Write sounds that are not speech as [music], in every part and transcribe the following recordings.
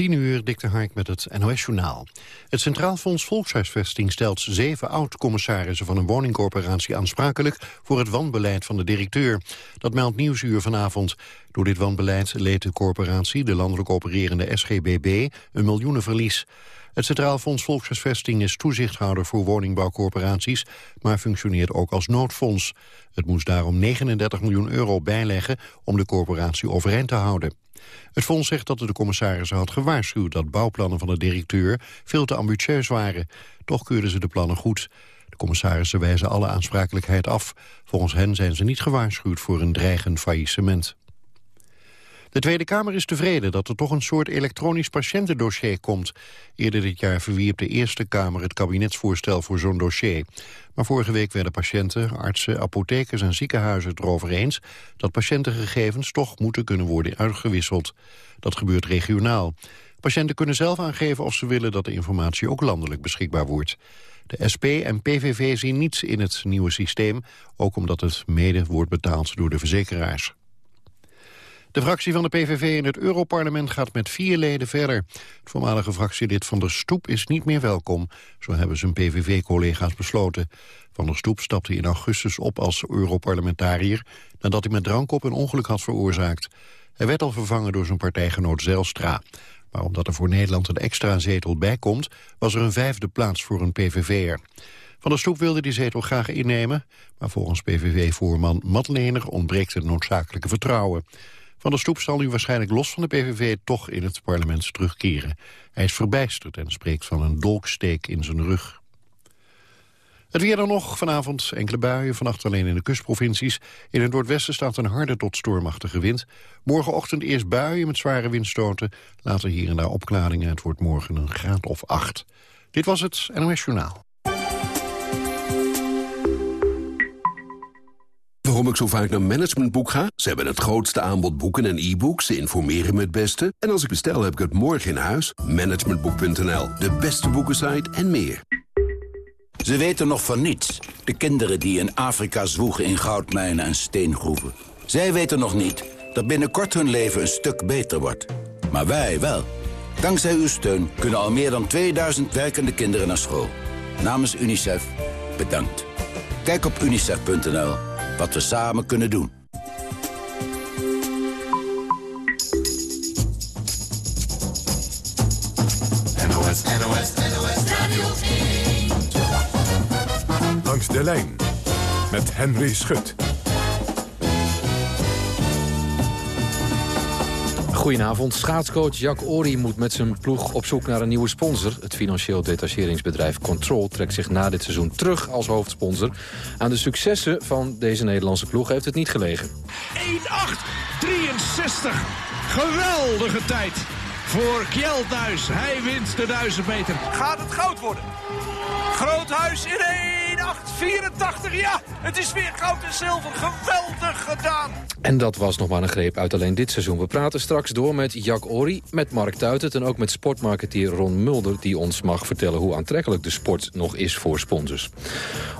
10 uur, Dikte Hark met het NOS-journaal. Het Centraal Fonds Volkshuisvesting stelt zeven oud-commissarissen van een woningcorporatie aansprakelijk voor het wanbeleid van de directeur. Dat meldt Nieuwsuur vanavond. Door dit wanbeleid leed de corporatie, de landelijk opererende SGBB, een miljoenenverlies. Het Centraal Fonds Volkshuisvesting is toezichthouder voor woningbouwcorporaties, maar functioneert ook als noodfonds. Het moest daarom 39 miljoen euro bijleggen om de corporatie overeind te houden. Het fonds zegt dat de commissarissen had gewaarschuwd dat bouwplannen van de directeur veel te ambitieus waren. Toch keurden ze de plannen goed. De commissarissen wijzen alle aansprakelijkheid af. Volgens hen zijn ze niet gewaarschuwd voor een dreigend faillissement. De Tweede Kamer is tevreden dat er toch een soort elektronisch patiëntendossier komt. Eerder dit jaar verwierp de Eerste Kamer het kabinetsvoorstel voor zo'n dossier. Maar vorige week werden patiënten, artsen, apothekers en ziekenhuizen erover eens... dat patiëntengegevens toch moeten kunnen worden uitgewisseld. Dat gebeurt regionaal. Patiënten kunnen zelf aangeven of ze willen dat de informatie ook landelijk beschikbaar wordt. De SP en PVV zien niets in het nieuwe systeem, ook omdat het mede wordt betaald door de verzekeraars. De fractie van de PVV in het Europarlement gaat met vier leden verder. Het voormalige fractielid Van der Stoep is niet meer welkom. Zo hebben zijn PVV-collega's besloten. Van der Stoep stapte in augustus op als Europarlementariër... nadat hij met drank op een ongeluk had veroorzaakt. Hij werd al vervangen door zijn partijgenoot Zelstra. Maar omdat er voor Nederland een extra zetel bij komt... was er een vijfde plaats voor een PVV'er. Van der Stoep wilde die zetel graag innemen... maar volgens PVV-voorman Matlener ontbreekt het noodzakelijke vertrouwen. Van der Stoep zal nu waarschijnlijk los van de PVV toch in het parlement terugkeren. Hij is verbijsterd en spreekt van een dolksteek in zijn rug. Het weer dan nog. Vanavond enkele buien, vannacht alleen in de kustprovincies. In het noordwesten staat een harde tot stormachtige wind. Morgenochtend eerst buien met zware windstoten. Later hier en daar opklaringen. Het wordt morgen een graad of acht. Dit was het NOS Journaal. Waarom ik zo vaak naar Managementboek ga? Ze hebben het grootste aanbod boeken en e-books. Ze informeren me het beste. En als ik bestel, heb ik het morgen in huis. Managementboek.nl, de beste boekensite en meer. Ze weten nog van niets. De kinderen die in Afrika zwoegen in goudmijnen en steengroeven. Zij weten nog niet dat binnenkort hun leven een stuk beter wordt. Maar wij wel. Dankzij uw steun kunnen al meer dan 2000 werkende kinderen naar school. Namens UNICEF, bedankt. Kijk op unicef.nl wat we samen kunnen doen. NOS, NOS, NOS Radio 1. Langs de lijn met Henry Schut. Goedenavond. Schaatscoach Jack Ori moet met zijn ploeg op zoek naar een nieuwe sponsor. Het financieel detacheringsbedrijf Control trekt zich na dit seizoen terug als hoofdsponsor. Aan de successen van deze Nederlandse ploeg heeft het niet gelegen. 1-8-63. Geweldige tijd voor Kjeldnuis. Hij wint de 1000 meter. Gaat het goud worden? Groothuis in 1-8-84. Ja, het is weer goud en zilver. Geweldig gedaan. En dat was nog maar een greep uit alleen dit seizoen. We praten straks door met Jack Ori, met Mark Tuitert... en ook met sportmarketeer Ron Mulder... die ons mag vertellen hoe aantrekkelijk de sport nog is voor sponsors.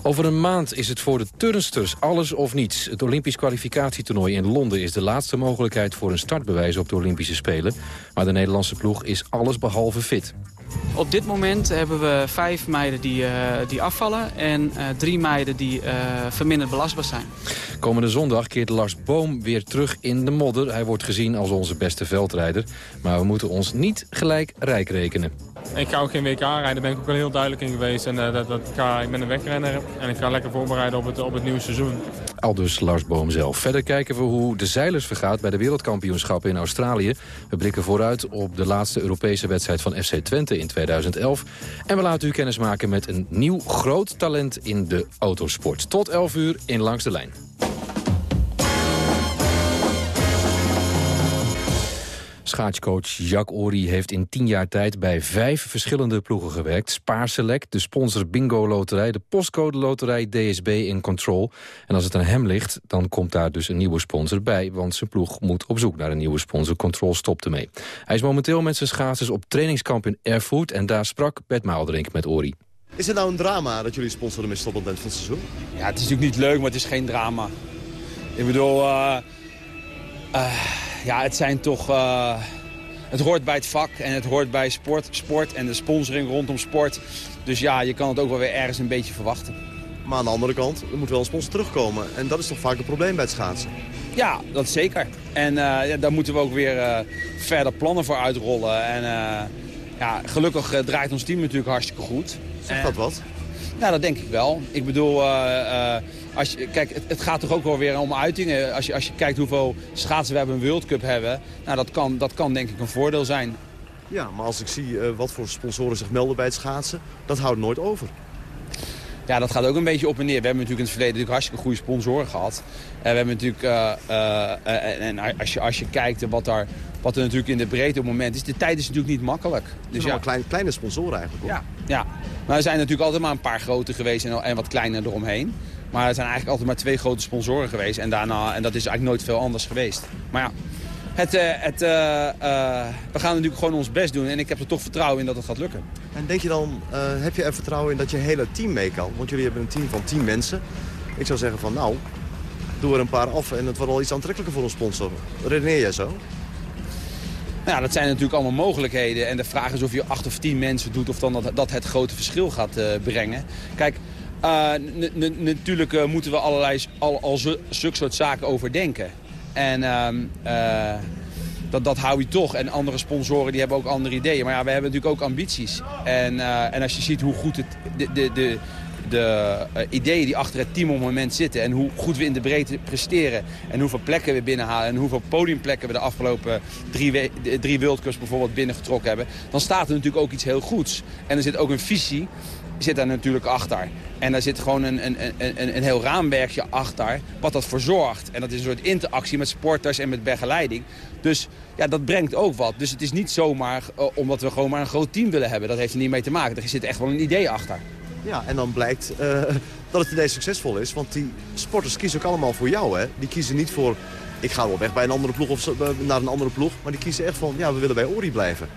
Over een maand is het voor de turnsters alles of niets. Het Olympisch kwalificatietoernooi in Londen... is de laatste mogelijkheid voor een startbewijs op de Olympische Spelen. Maar de Nederlandse ploeg is alles behalve fit. Op dit moment hebben we vijf meiden die, uh, die afvallen en uh, drie meiden die uh, verminderd belastbaar zijn. Komende zondag keert Lars Boom weer terug in de modder. Hij wordt gezien als onze beste veldrijder. Maar we moeten ons niet gelijk rijk rekenen. Ik ga ook geen WK rijden, daar ben ik ook wel heel duidelijk in geweest. En, dat, dat ga, ik ben een wegrenner en ik ga lekker voorbereiden op het, op het nieuwe seizoen. Al dus Lars Boom zelf. Verder kijken we hoe de zeilers vergaat bij de wereldkampioenschappen in Australië. We blikken vooruit op de laatste Europese wedstrijd van FC Twente in 2011. En we laten u kennis maken met een nieuw groot talent in de autosport. Tot 11 uur in Langs de Lijn. Schaatscoach Jacques Ori heeft in tien jaar tijd bij vijf verschillende ploegen gewerkt. Spaarselect, de sponsor Bingo Loterij, de Postcode Loterij, DSB in Control. En als het aan hem ligt, dan komt daar dus een nieuwe sponsor bij. Want zijn ploeg moet op zoek naar een nieuwe sponsor. Control stopt ermee. Hij is momenteel met zijn schaatsers op trainingskamp in Erfurt. En daar sprak Bert Maalderink met Ori. Is het nou een drama dat jullie sponsoren met stop op het van het seizoen? Ja, het is natuurlijk niet leuk, maar het is geen drama. Ik bedoel... Uh, uh, ja, het zijn toch uh, het hoort bij het vak en het hoort bij sport, sport en de sponsoring rondom sport. Dus ja, je kan het ook wel weer ergens een beetje verwachten. Maar aan de andere kant, er moet wel een sponsor terugkomen. En dat is toch vaak het probleem bij het schaatsen? Ja, dat zeker. En uh, ja, daar moeten we ook weer uh, verder plannen voor uitrollen. En ja, gelukkig draait ons team natuurlijk hartstikke goed. Zegt dat wat? Nou, dat denk ik wel. Ik bedoel, als je, kijk, het, het, gaat toch ook wel weer om uitingen. Als je, als je kijkt hoeveel schaatsen we hebben een World Cup hebben... Nou, dat kan, dat kan denk ik een voordeel zijn. Ja, maar als ik zie wat voor sponsoren zich melden bij het schaatsen... dat houdt nooit over. Ja, dat gaat ook een beetje op en neer. We hebben natuurlijk in het verleden natuurlijk hartstikke goede sponsoren gehad. En we hebben natuurlijk, uh, uh, en als je, als je kijkt wat, daar, wat er natuurlijk in de breedte op het moment is, de tijd is natuurlijk niet makkelijk. Dus ja, klein, kleine sponsoren eigenlijk. Hoor. Ja, ja, maar er zijn natuurlijk altijd maar een paar grote geweest en, en wat kleiner eromheen. Maar er zijn eigenlijk altijd maar twee grote sponsoren geweest. En, daarna, en dat is eigenlijk nooit veel anders geweest. Maar ja, het, uh, het, uh, uh, we gaan natuurlijk gewoon ons best doen. En ik heb er toch vertrouwen in dat het gaat lukken. En denk je dan, heb je er vertrouwen in dat je hele team mee kan? Want jullie hebben een team van 10 mensen. Ik zou zeggen van nou, doe er een paar af en het wordt al iets aantrekkelijker voor een sponsor. Redeneer jij zo? Ja, dat zijn natuurlijk allemaal mogelijkheden. En de vraag is of je acht of tien mensen doet of dan dat, dat het grote verschil gaat brengen. Kijk, natuurlijk moeten we allerlei al, al zulke soort zaken overdenken. En uh, dat, dat hou je toch. En andere sponsoren die hebben ook andere ideeën. Maar ja, we hebben natuurlijk ook ambities. En, en als je ziet hoe goed het, de, de, de, de ideeën die achter het team op het moment zitten... en hoe goed we in de breedte presteren... en hoeveel plekken we binnenhalen... en hoeveel podiumplekken we de afgelopen drie, drie World Cups bijvoorbeeld binnengetrokken hebben... dan staat er natuurlijk ook iets heel goeds. En er zit ook een visie zit daar natuurlijk achter. En daar zit gewoon een, een, een, een heel raamwerkje achter wat dat voor zorgt. En dat is een soort interactie met sporters en met begeleiding. Dus ja, dat brengt ook wat. Dus het is niet zomaar uh, omdat we gewoon maar een groot team willen hebben. Dat heeft er niet mee te maken. Er zit echt wel een idee achter. Ja, en dan blijkt uh, [laughs] dat het idee succesvol is. Want die sporters kiezen ook allemaal voor jou, hè? Die kiezen niet voor, ik ga wel weg bij een andere ploeg of naar een andere ploeg. Maar die kiezen echt van, ja, we willen bij Ori blijven.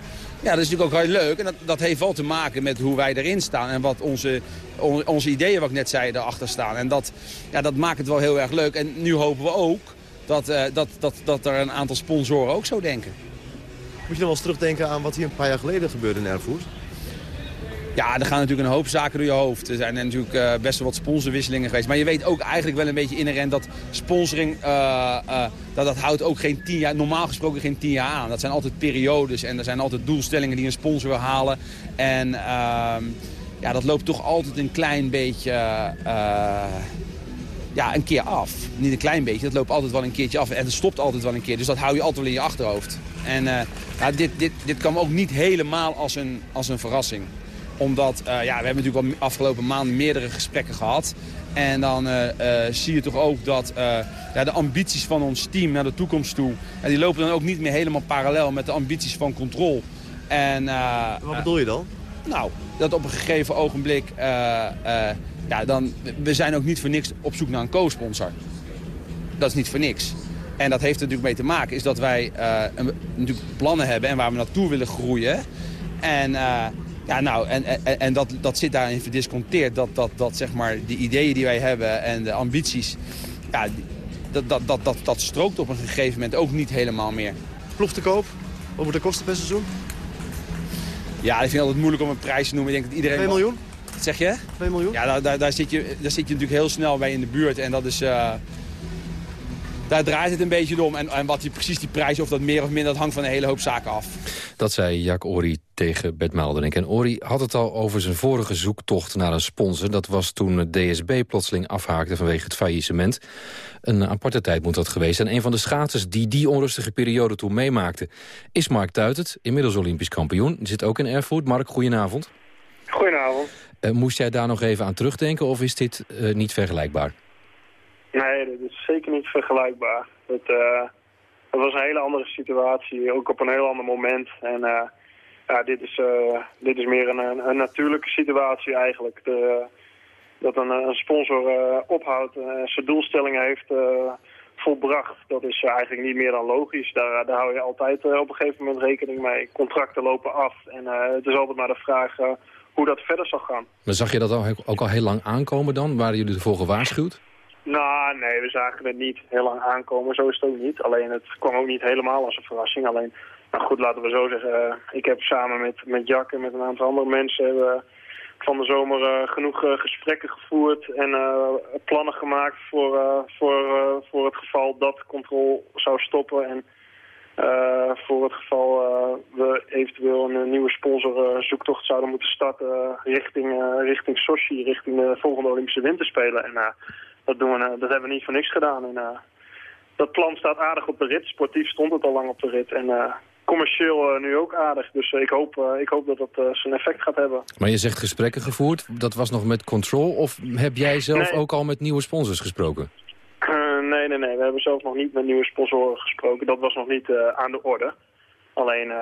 Ja, dat is natuurlijk ook heel leuk. En dat, dat heeft wel te maken met hoe wij erin staan. En wat onze, on, onze ideeën, wat ik net zei, erachter staan. En dat, ja, dat maakt het wel heel erg leuk. En nu hopen we ook dat, uh, dat, dat, dat er een aantal sponsoren ook zo denken. Moet je nog wel eens terugdenken aan wat hier een paar jaar geleden gebeurde in Erfurt? Ja, er gaan natuurlijk een hoop zaken door je hoofd. Er zijn natuurlijk uh, best wel wat sponsorwisselingen geweest. Maar je weet ook eigenlijk wel een beetje inherent dat sponsoring... Uh, uh, dat, dat houdt ook geen tien jaar, normaal gesproken geen tien jaar aan. Dat zijn altijd periodes en er zijn altijd doelstellingen die een sponsor wil halen. En ehm, ja, dat loopt toch altijd een klein beetje... ja, een keer af. Niet een klein beetje, dat loopt altijd wel een keertje af. En het stopt altijd wel een keer. Dus dat hou je altijd wel in je achterhoofd. En dit, dit, dit kwam ook niet helemaal als een, als een verrassing omdat, uh, ja, we hebben natuurlijk al afgelopen maanden meerdere gesprekken gehad. En dan uh, uh, zie je toch ook dat ja, de ambities van ons team naar de toekomst toe... Ja, die lopen dan ook niet meer helemaal parallel met de ambities van Control. En, Wat bedoel je dan? Nou, dat op een gegeven ogenblik... ja, dan, we zijn ook niet voor niks op zoek naar een co-sponsor. Dat is niet voor niks. En dat heeft er natuurlijk mee te maken is dat wij een, natuurlijk plannen hebben... en waar we naartoe willen groeien... En ja, nou, en, en, en dat, dat zit daarin verdisconteerd. Dat, dat, dat zeg maar, die ideeën die wij hebben en de ambities... Ja, dat, dat, dat, dat, dat strookt op een gegeven moment ook niet helemaal meer. Ploeg te koop? Wat moet de kosten per seizoen? Ja, ik vind het altijd moeilijk om een prijs te noemen. Ik denk dat iedereen... 2 miljoen? Wat zeg je? 2 miljoen? Ja, daar, daar, daar, zit je, daar zit je natuurlijk heel snel bij in de buurt. En dat is... Uh, daar draait het een beetje om. En, en wat die, precies die prijs, of dat meer of minder, dat hangt van een hele hoop zaken af. Dat zei Jack Ori tegen Bert Maalderink. En Ori had het al over zijn vorige zoektocht naar een sponsor. Dat was toen DSB plotseling afhaakte vanwege het faillissement. Een aparte tijd moet dat geweest zijn. Een van de schaatsers die die onrustige periode toen meemaakte... is Mark Tuitert, inmiddels Olympisch kampioen. Zit ook in Erfurt. Mark, goedenavond. Goedenavond. Uh, moest jij daar nog even aan terugdenken of is dit uh, niet vergelijkbaar? Nee, dat is zeker niet vergelijkbaar. Het, uh, het, was een hele andere situatie, ook op een heel ander moment. En ja, dit, is, uh, dit is meer een, een, natuurlijke situatie eigenlijk. De, dat een, een sponsor ophoudt en zijn doelstellingen heeft volbracht. Dat is eigenlijk niet meer dan logisch. Daar, daar hou je altijd op een gegeven moment rekening mee. Contracten lopen af en het is altijd maar de vraag hoe dat verder zal gaan. Maar zag je dat ook al heel lang aankomen dan? Waren jullie ervoor gewaarschuwd? Nou, nee, we zagen het niet heel lang aankomen. Zo is het ook niet. Alleen het kwam ook niet helemaal als een verrassing. Alleen Nou goed, laten we zo zeggen. ik heb samen met, met Jack en met een aantal andere mensen... Hebben, van de zomer uh, genoeg uh, gesprekken gevoerd en plannen gemaakt voor, voor, voor het geval dat controle zou stoppen. En voor het geval we eventueel een nieuwe sponsor zoektocht zouden moeten starten richting, richting Sochi, richting de volgende Olympische Winterspelen. En dat, doen we, dat hebben we niet voor niks gedaan. En, dat plan staat aardig op de rit. Sportief stond het al lang op de rit. En commercieel uh, nu ook aardig. Dus uh, ik, hoop, uh, ik hoop dat dat zijn effect gaat hebben. Maar je zegt gesprekken gevoerd. Dat was nog met Control? Of heb jij zelf nee. ook al met nieuwe sponsors gesproken? nee, nee, nee. We hebben zelf nog niet met nieuwe sponsoren gesproken. Dat was nog niet aan de orde. Alleen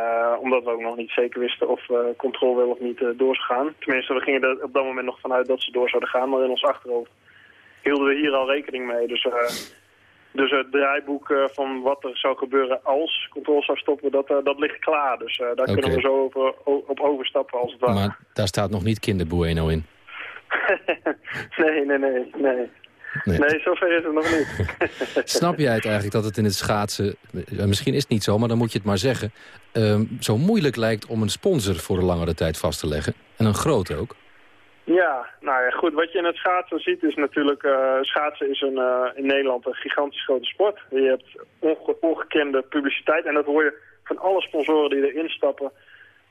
omdat we ook nog niet zeker wisten of Control wel of niet door zou gaan. Tenminste, we gingen er op dat moment nog vanuit dat ze door zouden gaan. Maar in ons achterhoofd hielden we hier al rekening mee. Dus... Dus het draaiboek uh, van wat er zou gebeuren als controle zou stoppen, dat, uh, dat ligt klaar. Dus uh, daar okay. kunnen we zo over, op overstappen als het ware. Maar daar staat nog niet kinderbueno in? [laughs] nee, nee, nee, nee. Nee, nee zover is het nog niet. [laughs] Snap jij het eigenlijk dat het in het schaatsen, misschien is het niet zo, maar dan moet je het maar zeggen, zo moeilijk lijkt om een sponsor voor een langere tijd vast te leggen? En een grote ook? Ja, nou ja, goed. Wat je in het schaatsen ziet is natuurlijk... Uh, schaatsen is een, uh, in Nederland een gigantisch grote sport. Je hebt onge ongekende publiciteit. En dat hoor je van alle sponsoren die erin stappen.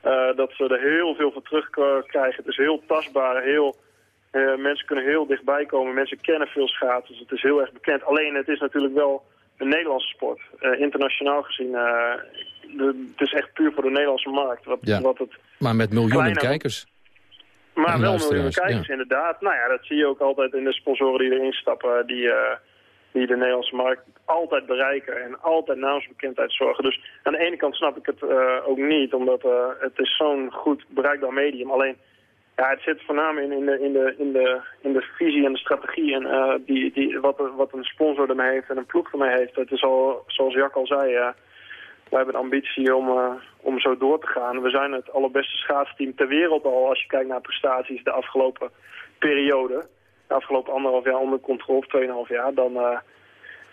Uh, dat ze er heel veel voor terugkrijgen. Het is heel tastbaar. Heel, mensen kunnen heel dichtbij komen. Mensen kennen veel schaatsers. Het is heel erg bekend. Alleen het is natuurlijk wel een Nederlandse sport. internationaal gezien. De, het is echt puur voor de Nederlandse markt. Wat, ja. wat het maar met miljoenen kijkers. Maar wel miljoenen kijkers, ja. inderdaad. Nou ja, dat zie je ook altijd in de sponsoren die erin stappen... die, uh, die de Nederlandse markt altijd bereiken en altijd naamsbekendheid zorgen. Dus aan de ene kant snap ik het uh, ook niet, omdat uh, het is zo'n goed bereikbaar medium. Alleen, ja, het zit voornamelijk in, in, de, in, de, in, de, in de visie en de strategie... en die, die, wat, wat een sponsor ermee heeft en een ploeg ermee heeft. Het is al, zoals Jack al zei... We hebben een ambitie om, uh, om zo door te gaan. We zijn het allerbeste schaatsteam ter wereld al als je kijkt naar prestaties de afgelopen periode. De afgelopen anderhalf jaar onder controle, tweeënhalf jaar. Dan, uh,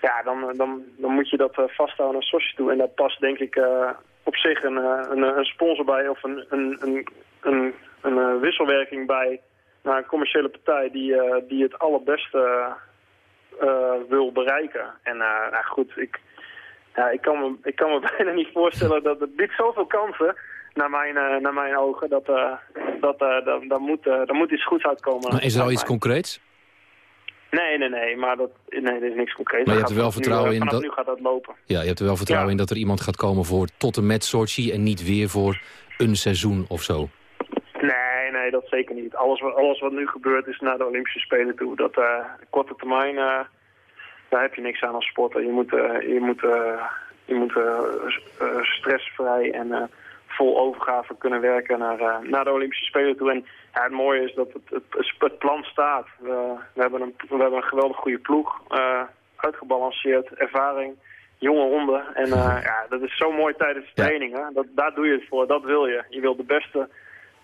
ja, dan, dan, dan moet je dat vasthouden naar Sochi toe. En daar past denk ik op zich een, een, een, sponsor bij of een, een, een, een, een wisselwerking bij naar een commerciële partij die, die het allerbeste wil bereiken. En nou goed, ik, ja, ik kan, me, ik kan me [laughs] bijna niet voorstellen dat het biedt zoveel kansen naar mijn, uh, naar mijn ogen. Dat, uh, dat, uh, dat, dat, moet, uh, moet iets goeds uitkomen. Maar is er al iets concreets? Nee, nee, nee. Maar dat, nee, er is niks concreets. Maar je hebt er wel vertrouwen nu, in dat... nu gaat dat lopen. Ja, je hebt er wel vertrouwen ja. in dat er iemand gaat komen voor tot en met Sochi... en niet weer voor een seizoen of zo. Nee, nee, dat zeker niet. Alles, alles wat nu gebeurt is naar de Olympische Spelen toe. Dat korte termijn daar heb je niks aan als sporter. Je moet, uh, je moet, uh, je moet uh, stressvrij en vol overgave kunnen werken naar, naar de Olympische Spelen toe. En ja, het mooie is dat het, het, het plan staat. We, we, hebben een, we hebben een geweldig goede ploeg, uitgebalanceerd, ervaring, jonge honden. En [laughs] ja, dat is zo mooi tijdens de trainingen. Dat, daar doe je het voor, dat wil je. Je wil de beste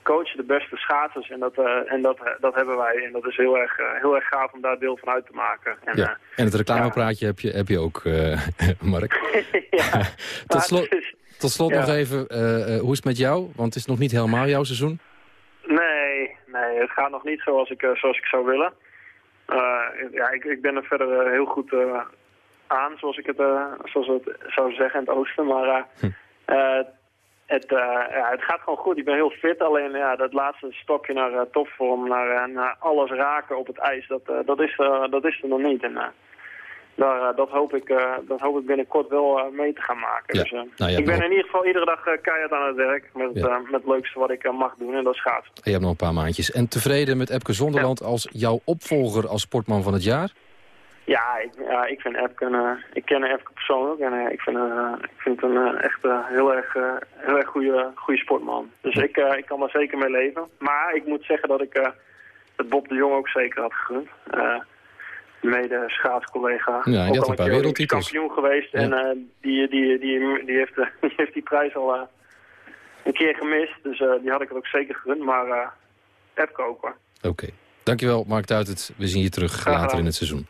coachen, de beste schaatsers. En, dat, uh, en dat, dat hebben wij. En dat is heel erg, uh, heel erg gaaf om daar deel van uit te maken. En, ja. en het reclamepraatje ja. heb, je, heb je ook, [laughs] Mark. [laughs] [laughs] ja. tot, slot, tot slot nog even, hoe is het met jou? Want het is nog niet helemaal jouw seizoen. Nee, nee het gaat nog niet zoals ik, zoals ik zou willen. ja, ik, ik ben er verder heel goed aan, zoals ik het, zoals het zou zeggen in het oosten. Maar hm. Het, ja, het gaat gewoon goed. Ik ben heel fit. Alleen ja, dat laatste stokje naar uh, topvorm, naar, uh, naar alles raken op het ijs, dat, dat, is, dat is er nog niet. En daar, dat, hoop ik, dat hoop ik binnenkort wel mee te gaan maken. Ja. Dus, nou, ik ben in ieder geval iedere dag keihard aan het werk met, ja. met het leukste wat ik mag doen en dat is schaatsen. Je hebt nog een paar maandjes. En tevreden met Epke Zonderland ja. als jouw opvolger als sportman van het jaar? Ja, ik, ja, ik vind Epke, uh, ik ken Epke persoonlijk en uh, ik vind, uh, ik vind hem uh, echt heel erg, heel erg goede, goede sportman. Dus ik, ik kan daar zeker mee leven. Maar ik moet zeggen dat ik het Bob de Jong ook zeker had gegund. mede schaatscollega. Ja, die had een paar wereldtitels. kampioen geweest ja. en die, die, die, die, heeft, [laughs] die heeft die prijs al een keer gemist. Dus die had ik het ook zeker gegund, maar Epke ook hoor. Oké. Okay. Dankjewel, Mark Duitert. We zien je terug later in het seizoen.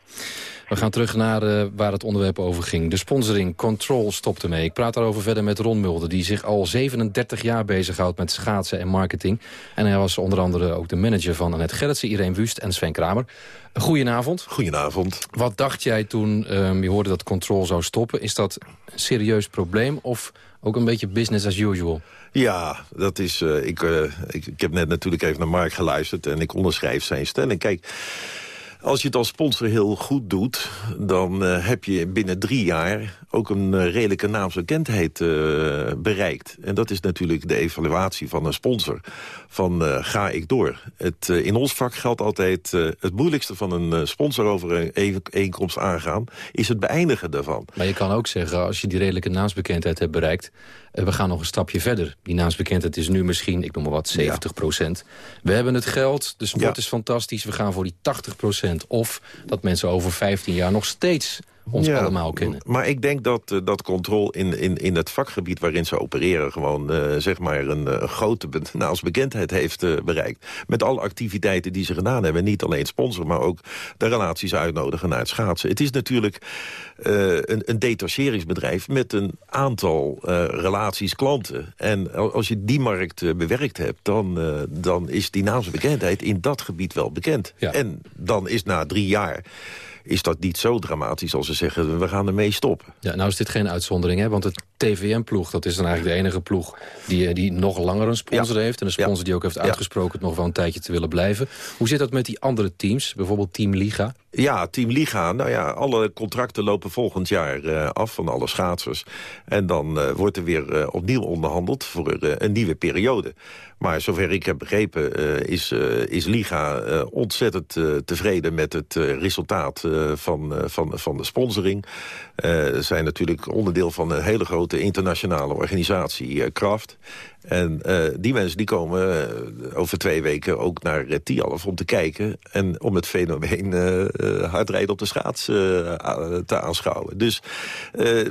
We gaan terug naar uh, waar het onderwerp over ging. De sponsoring Control stopte mee. Ik praat daarover verder met Ron Mulder... die zich al 37 jaar bezighoudt met schaatsen en marketing. En hij was onder andere ook de manager van Annette Gerritsen... Irene Wust en Sven Kramer. Goedenavond. Goedenavond. Wat dacht jij toen um, je hoorde dat Control zou stoppen? Is dat een serieus probleem of ook een beetje business as usual? Ja, dat is. Ik, uh, ik, ik heb net natuurlijk even naar Mark geluisterd en ik onderschrijf zijn stelling. Kijk, als je het als sponsor heel goed doet... dan uh, heb je binnen drie jaar ook een redelijke naamsbekendheid bereikt. En dat is natuurlijk de evaluatie van een sponsor. Van ga ik door. Het, in ons vak geldt altijd... het moeilijkste van een sponsor over een bijeenkomst aangaan... is het beëindigen daarvan. Maar je kan ook zeggen, als je die redelijke naamsbekendheid hebt bereikt... we gaan nog een stapje verder. Die naamsbekendheid is nu misschien, ik noem maar wat, 70 procent. We hebben het geld, de sport ja. is fantastisch... we gaan voor die 80 procent. Of dat mensen over 15 jaar nog steeds ons ja, allemaal kennen. Maar ik denk dat, uh, dat controle in, in, in het vakgebied waarin ze opereren... gewoon uh, zeg maar een uh, grote naamsbekendheid heeft bereikt. Met alle activiteiten die ze gedaan hebben. Niet alleen sponsor, maar ook de relaties uitnodigen naar het schaatsen. Het is natuurlijk een, een detacheringsbedrijf met een aantal relaties klanten. En als je die markt bewerkt hebt... Dan, dan is die naamsbekendheid in dat gebied wel bekend. Ja. En dan is na drie jaar is dat niet zo dramatisch als ze zeggen... we gaan ermee stoppen. Ja, nou is dit geen uitzondering, hè? want het TVM-ploeg... dat is dan eigenlijk de enige ploeg die, die nog langer een sponsor ja. heeft... en een sponsor ja. die ook heeft uitgesproken het nog wel een tijdje te willen blijven. Hoe zit dat met die andere teams, bijvoorbeeld Team Liga? Ja, Team Liga, nou ja, alle contracten lopen volgend jaar uh, af van alle schaatsers. En dan uh, wordt er weer uh, opnieuw onderhandeld voor een nieuwe periode. Maar zover ik heb begrepen is, is Liga ontzettend tevreden met het resultaat van, van, van de sponsoring. Ze zijn natuurlijk onderdeel van een hele grote internationale organisatie, Kraft. En uh, die mensen die komen uh, over twee weken ook naar uh, Tialf om te kijken... en om het fenomeen hardrijden op de schaats te aanschouwen. Dus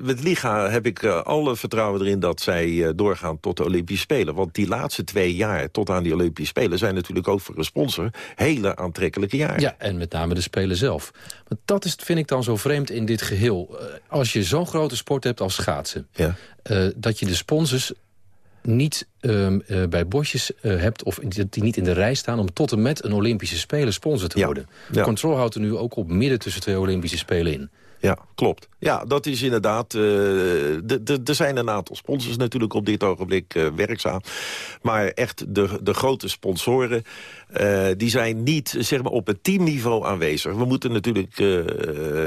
met Liga heb ik alle vertrouwen erin dat zij doorgaan tot de Olympische Spelen. Want die laatste twee jaar tot aan die Olympische Spelen... zijn natuurlijk ook voor een sponsor hele aantrekkelijke jaren. Ja, en met name de Spelen zelf. Maar dat is, vind ik dan zo vreemd in dit geheel. als je zo'n grote sport hebt als schaatsen... Ja. dat je de sponsors niet um, uh, bij bosjes uh, hebt... of die niet in de rij staan om tot en met een Olympische Spelen sponsor te worden. Ja. Control houdt er nu ook op midden tussen twee Olympische Spelen in. Ja, klopt. Ja, dat is inderdaad... Uh, er zijn een aantal sponsors natuurlijk op dit ogenblik uh, werkzaam. Maar echt de, de grote sponsoren... Uh, die zijn niet zeg maar, op het teamniveau aanwezig. We moeten natuurlijk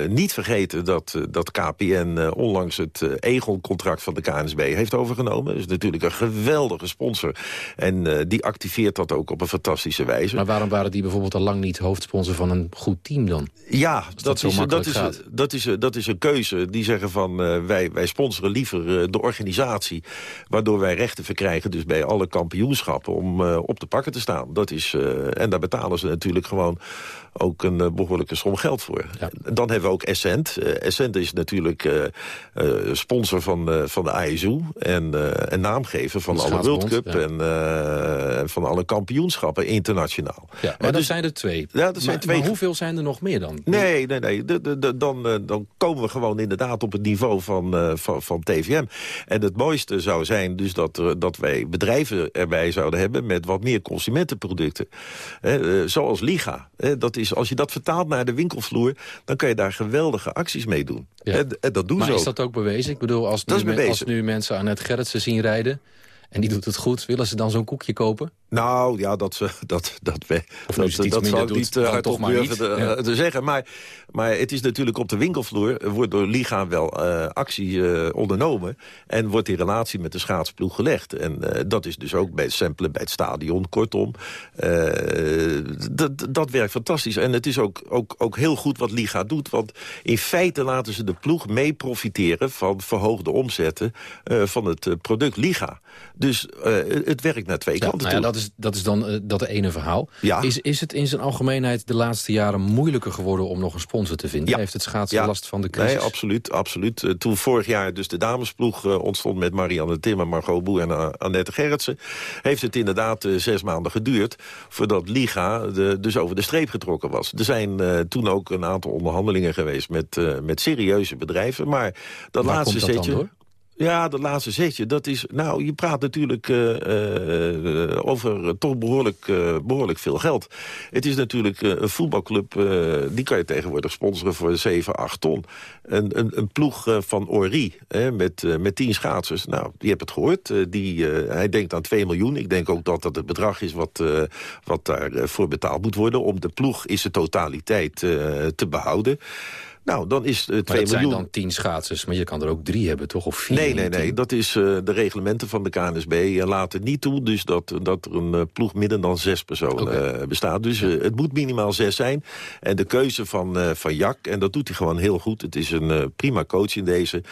niet vergeten dat, dat KPN onlangs het Egon-contract van de KNSB heeft overgenomen. Dat is natuurlijk een geweldige sponsor. En die activeert dat ook op een fantastische wijze. Maar waarom waren die bijvoorbeeld al lang niet hoofdsponsor van een goed team dan? Ja, dat, dat, is, dat, is, dat, is, dat is een keuze. Die zeggen van wij, wij sponsoren liever de organisatie... waardoor wij rechten verkrijgen dus bij alle kampioenschappen... om op de pakken te staan. Dat is, en daar betalen ze natuurlijk gewoon ook een uh, behoorlijke som geld voor. Ja. Dan hebben we ook Essent. Uh, Essent is natuurlijk uh, sponsor van, van de ASU en, en naamgever van alle World Cup ja. en van alle kampioenschappen internationaal. Ja, maar dus, zijn er twee. Ja, er zijn maar, twee. Maar hoeveel zijn er nog meer dan? Nee, nee, nee. De, de, de, dan, dan komen we gewoon inderdaad op het niveau van, van, van TVM. En het mooiste zou zijn dus dat, dat wij bedrijven erbij zouden hebben... met wat meer consumentenproducten. zoals Liga. dat is als je dat vertaalt naar de winkelvloer... dan kan je daar geweldige acties mee doen. Ja. En, en, dat doen maar ze is dat ook bewezen? Ik bedoel, als nu, als nu mensen aan het Gerritsen zien rijden... en die doet het goed, willen ze dan zo'n koekje kopen? Nou, ja, dat, dat, dat, dat, dat, dat zou ik niet uh, hardop durven te, ja. te, zeggen. Maar, maar het is natuurlijk op de winkelvloer... wordt door Liga wel uh, actie uh, ondernomen... en wordt die relatie met de schaatsploeg gelegd. En dat is dus ook bij het samplen bij het stadion. Kortom, dat werkt fantastisch. En het is ook, ook, ook heel goed wat Liga doet. Want in feite laten ze de ploeg mee profiteren... van verhoogde omzetten van het product Liga. Dus het werkt naar twee kanten nou ja, toe. dat is, dat is dan uh, dat ene verhaal. Ja. Is, is het in zijn algemeenheid de laatste jaren moeilijker geworden... om nog een sponsor te vinden? Heeft het schaatsen last van de crisis? Nee, absoluut. absoluut. Eh, Toen vorig jaar dus de damesploeg eh, ontstond met Marianne Timmer, Margot Boer en eh, Annette Gerritsen... heeft het inderdaad eh, zes maanden geduurd voordat Liga de, dus over de streep getrokken was. Er zijn eh, toen ook een aantal onderhandelingen geweest met, eh, met serieuze bedrijven. Maar dat Waar laatste zetje... Ja, dat laatste zetje, dat is... Nou, je praat natuurlijk eh, eh, over toch behoorlijk, eh, behoorlijk veel geld. Het is natuurlijk een voetbalclub... die kan je tegenwoordig sponsoren voor 7, 8 ton. Een, een, een ploeg van Ori hè, met, met 10 schaatsers. Nou, je hebt het gehoord. eh, die, hij denkt aan 2 miljoen. Ik denk ook dat dat het bedrag is wat, wat daarvoor voor betaald moet worden... om de ploeg in zijn totaliteit te behouden. Nou, dan is eh, 2 Maar het zijn miljoen... dan tien schaatsers, maar je kan er ook drie hebben, toch? Of vier? Nee, nee, nee. Dat is eh, de reglementen van de KNSB. En laten niet toe dus dat, dat er een eh, ploeg minder dan zes personen eh, bestaat. Dus eh, het moet minimaal zes zijn. En de keuze van, eh van Jack, en dat doet hij gewoon heel goed. Het is een eh, prima coach in deze.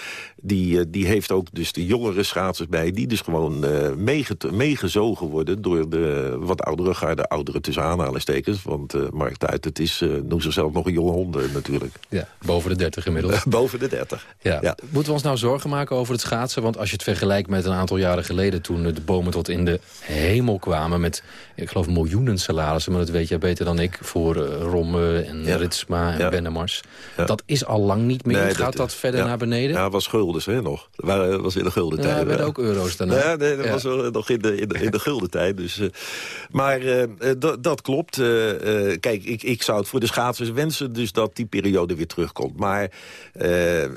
Die, eh, die heeft ook dus de jongere schaatsers bij. Die dus gewoon eh, meege- meegezogen worden door de wat oudere garde. Oudere tussen aanhalingstekens. Want eh Mark Tuit, het is, eh noemt zichzelf nog een jonge hond eh, natuurlijk. Ja, boven de 30 inmiddels. [laughs] Boven de 30. Ja. Ja. Moeten we ons nou zorgen maken over het schaatsen? Want als je het vergelijkt met een aantal jaren geleden... toen de bomen tot in de hemel kwamen met, ik geloof, miljoenen salarissen... maar dat weet jij beter dan ik, voor eh, Romme en Ja. Ritsma en Ja. Bennemars. Ja. Dat is al lang niet meer. Nee, Gaat dat, dat- verder ja. naar beneden? Ja, het was guldens, hè, nog. Dat was in de gulden Ja, tijd. er werden ook euro's daarna. Ja, nee, dat Ja. was wel nog in de, in de, in de gulden tijd. Dus, eh, maar eh, eh, dat- klopt. Eh, eh, kijk, ik, ik zou het voor de schaatsers wensen... dus dat die periode weer terugkomt. Maar eh, eh,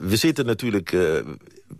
we zitten natuurlijk... eh,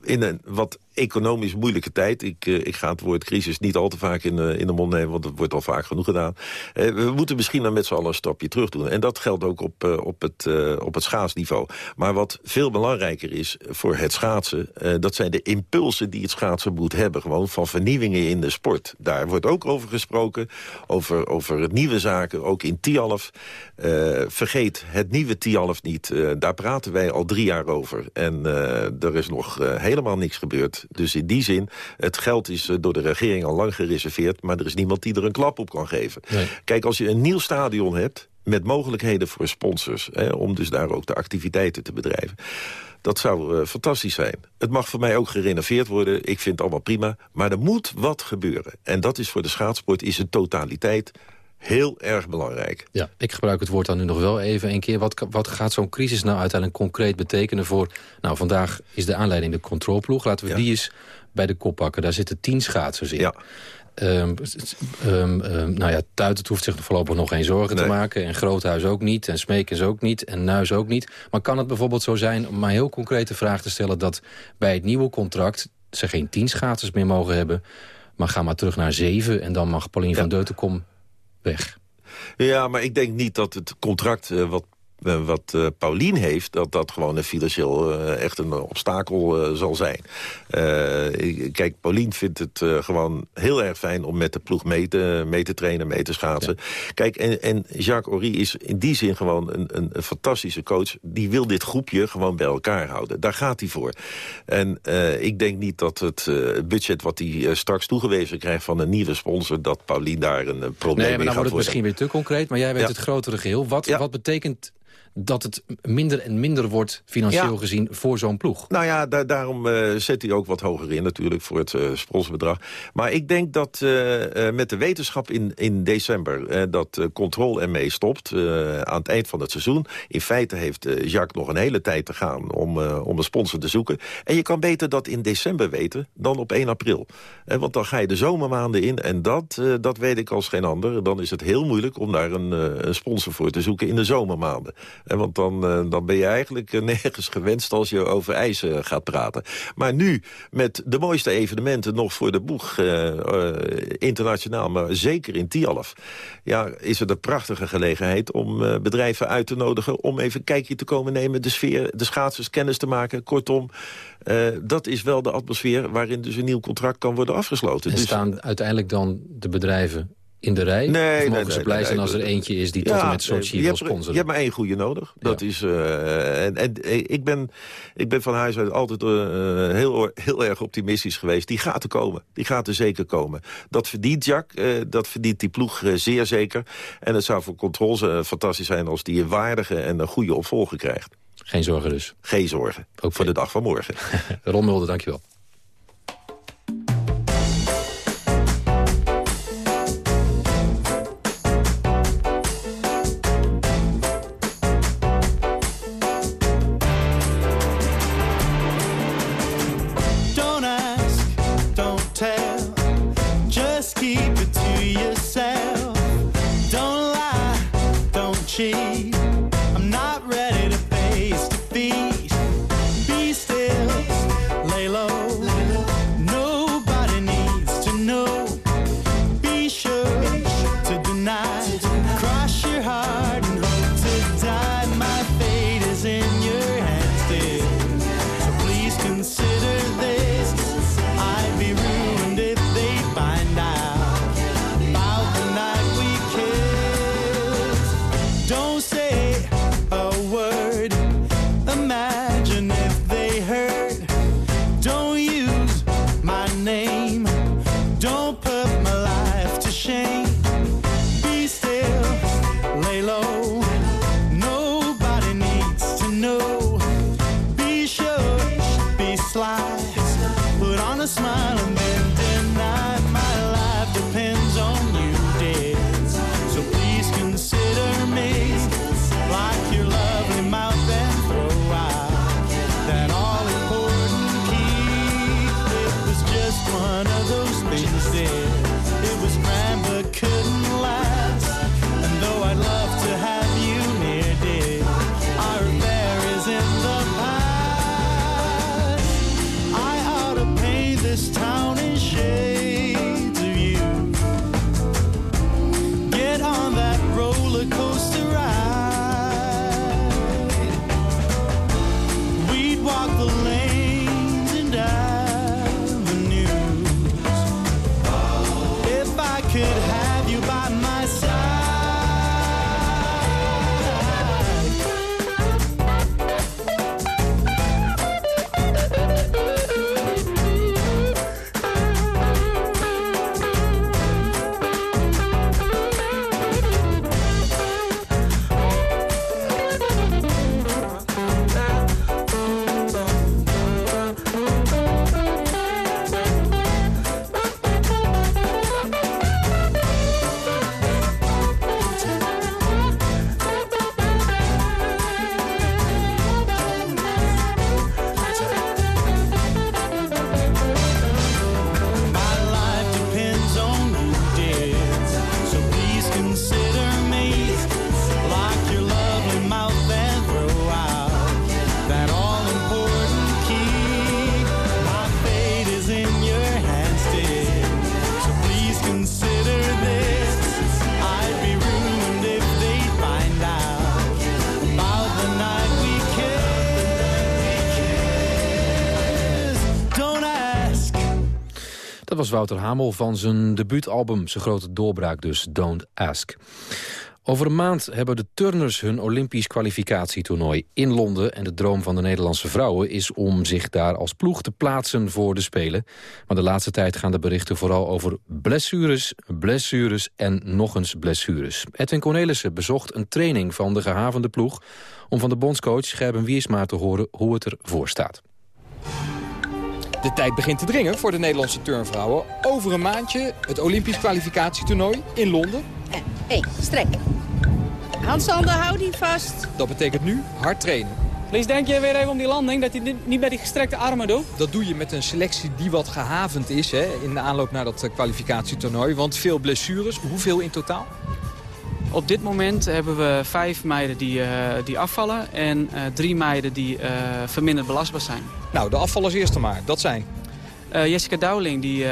in een wat economisch moeilijke tijd. Ik, eh, ik ga het woord crisis niet al te vaak in, eh, in de mond nemen... want dat wordt al vaak genoeg gedaan. Eh, we moeten misschien dan met z'n allen een stapje terug doen. En dat geldt ook op, op, het, op het schaatsniveau. Maar wat veel belangrijker is voor het schaatsen... dat zijn de impulsen die het schaatsen moet hebben. Gewoon van vernieuwingen in de sport. Daar wordt ook over gesproken. Over, over nieuwe zaken, ook in Tialf. Eh, vergeet het nieuwe Tialf niet. Daar praten wij al drie jaar over. En eh, er is nog helemaal niks gebeurd. Dus in die zin, het geld is eh, door de regering al lang gereserveerd... maar er is niemand die er een klap op kan geven. Nee. Kijk, als je een nieuw stadion hebt met mogelijkheden voor sponsors... Hè, om dus daar ook de activiteiten te bedrijven... Dat zou eh, fantastisch zijn. Het mag voor mij ook gerenoveerd worden. Ik vind het allemaal prima. Maar er moet wat gebeuren. En dat is voor de schaatsport in zijn totaliteit heel erg belangrijk. Ja, ik gebruik het woord dan nu nog wel even een keer. Wat, wat gaat zo'n crisis nou uiteindelijk concreet betekenen voor... Nou, vandaag is de aanleiding de controleploeg. Laten we Ja. die eens bij de kop pakken. Daar zitten tien schaatsers in. Ja. Ehm, ehm, ehm, nou ja, Tuitert hoeft zich voorlopig nog geen zorgen te maken. En Groothuis ook niet. En Smeekens ook niet. En Nuis ook niet. Maar kan het bijvoorbeeld zo zijn, om maar heel concrete vraag te stellen... dat bij het nieuwe contract ze geen tien schaatsers meer mogen hebben... maar ga maar terug naar zeven... en dan mag Pauline van Deutenkom Ja, maar ik denk niet dat het contract eh, wat, wat eh, Paulien heeft... dat dat gewoon een financieel eh, echt een obstakel eh, zal zijn. Eh, kijk, Paulien vindt het eh, gewoon heel erg fijn... om met de ploeg mee te, mee te trainen, mee te schaatsen. Kijk, en, en Jacques Horry is in die zin gewoon een, een, een fantastische coach. Die wil dit groepje gewoon bij elkaar houden. Daar gaat hij voor. En eh, ik denk niet dat het eh, budget wat hij eh, straks toegewezen krijgt... van een nieuwe sponsor, dat Paulien daar een, eh, probleem Nee, mee maar dan wordt het worden. misschien weer te concreet. Maar jij weet Ja. het grotere geheel. Wat, Ja. wat betekent dat het minder en minder wordt financieel Ja. gezien voor zo'n ploeg? Nou ja, daar, daarom eh, zet hij ook wat hoger in natuurlijk voor het eh sponsorbedrag. Maar ik denk dat eh, met de wetenschap in, in december... dat uh, Control ermee stopt aan het eind van het seizoen. In feite heeft Jacques nog een hele tijd te gaan om, om een sponsor te zoeken. En je kan beter dat in december weten dan op 1 april. Want dan ga je de zomermaanden in en dat, dat weet ik als geen ander. Dan is het heel moeilijk om daar een, een sponsor voor te zoeken in de zomermaanden. Want dan, eh, dan ben je eigenlijk eh, [laughs] nergens gewenst als je over ijs eh, gaat praten. Maar nu, met de mooiste evenementen nog voor de boeg, internationaal, maar zeker in Tialf... Ja, is het een prachtige gelegenheid om bedrijven uit te nodigen... om even een kijkje te komen nemen, de sfeer, de schaatsers kennis te maken. Kortom, dat is wel de atmosfeer waarin dus een nieuw contract kan worden afgesloten. En Dus- staan uiteindelijk dan de bedrijven in de rij? Nee, of mogen nee, ze blij nee, zijn als er eentje is die tot en met Sochi wil sponsoren? Je hebt maar één goede nodig. Dat is, eh, en, en eh, ik, ben, ik ben van huis uit altijd eh, heel, heel erg optimistisch geweest. Die gaat er komen. Die gaat er zeker komen. Dat verdient Jack. dat verdient die ploeg zeer zeker. En het zou voor controls eh, fantastisch zijn als die een waardige en een goede opvolger krijgt. Geen zorgen dus. Geen zorgen. Ook voor de dag van morgen. [laughs] Ron Mulder, dankjewel. Wednesday Wouter Hamel van zijn debuutalbum, zijn grote doorbraak dus, Don't Ask. Over een maand hebben de turners hun Olympisch kwalificatietoernooi in Londen... en de droom van de Nederlandse vrouwen is om zich daar als ploeg te plaatsen voor de Spelen. Maar de laatste tijd gaan de berichten vooral over blessures, blessures en nog eens blessures. Edwin Cornelissen bezocht een training van de gehavende ploeg... om van de bondscoach Gerben Wiersma te horen hoe het ervoor staat. De tijd begint te dringen voor de Nederlandse turnvrouwen. Over een maandje het Olympisch kwalificatietoernooi in Londen. Hé, hey, strek. Handstanden, hou die vast. Dat betekent nu hard trainen. Lies, denk je weer even om die landing, dat hij dit niet met die gestrekte armen doet? Dat doe je met een selectie die wat gehavend is hè, in de aanloop naar dat eh, kwalificatietoernooi. Want veel blessures. Hoeveel in totaal? Op dit moment hebben we vijf meiden die, eh, die afvallen en eh, drie meiden die eh, verminderd belastbaar zijn. Nou, de afvallers eerst maar. Dat zijn? Jessica Dowling die,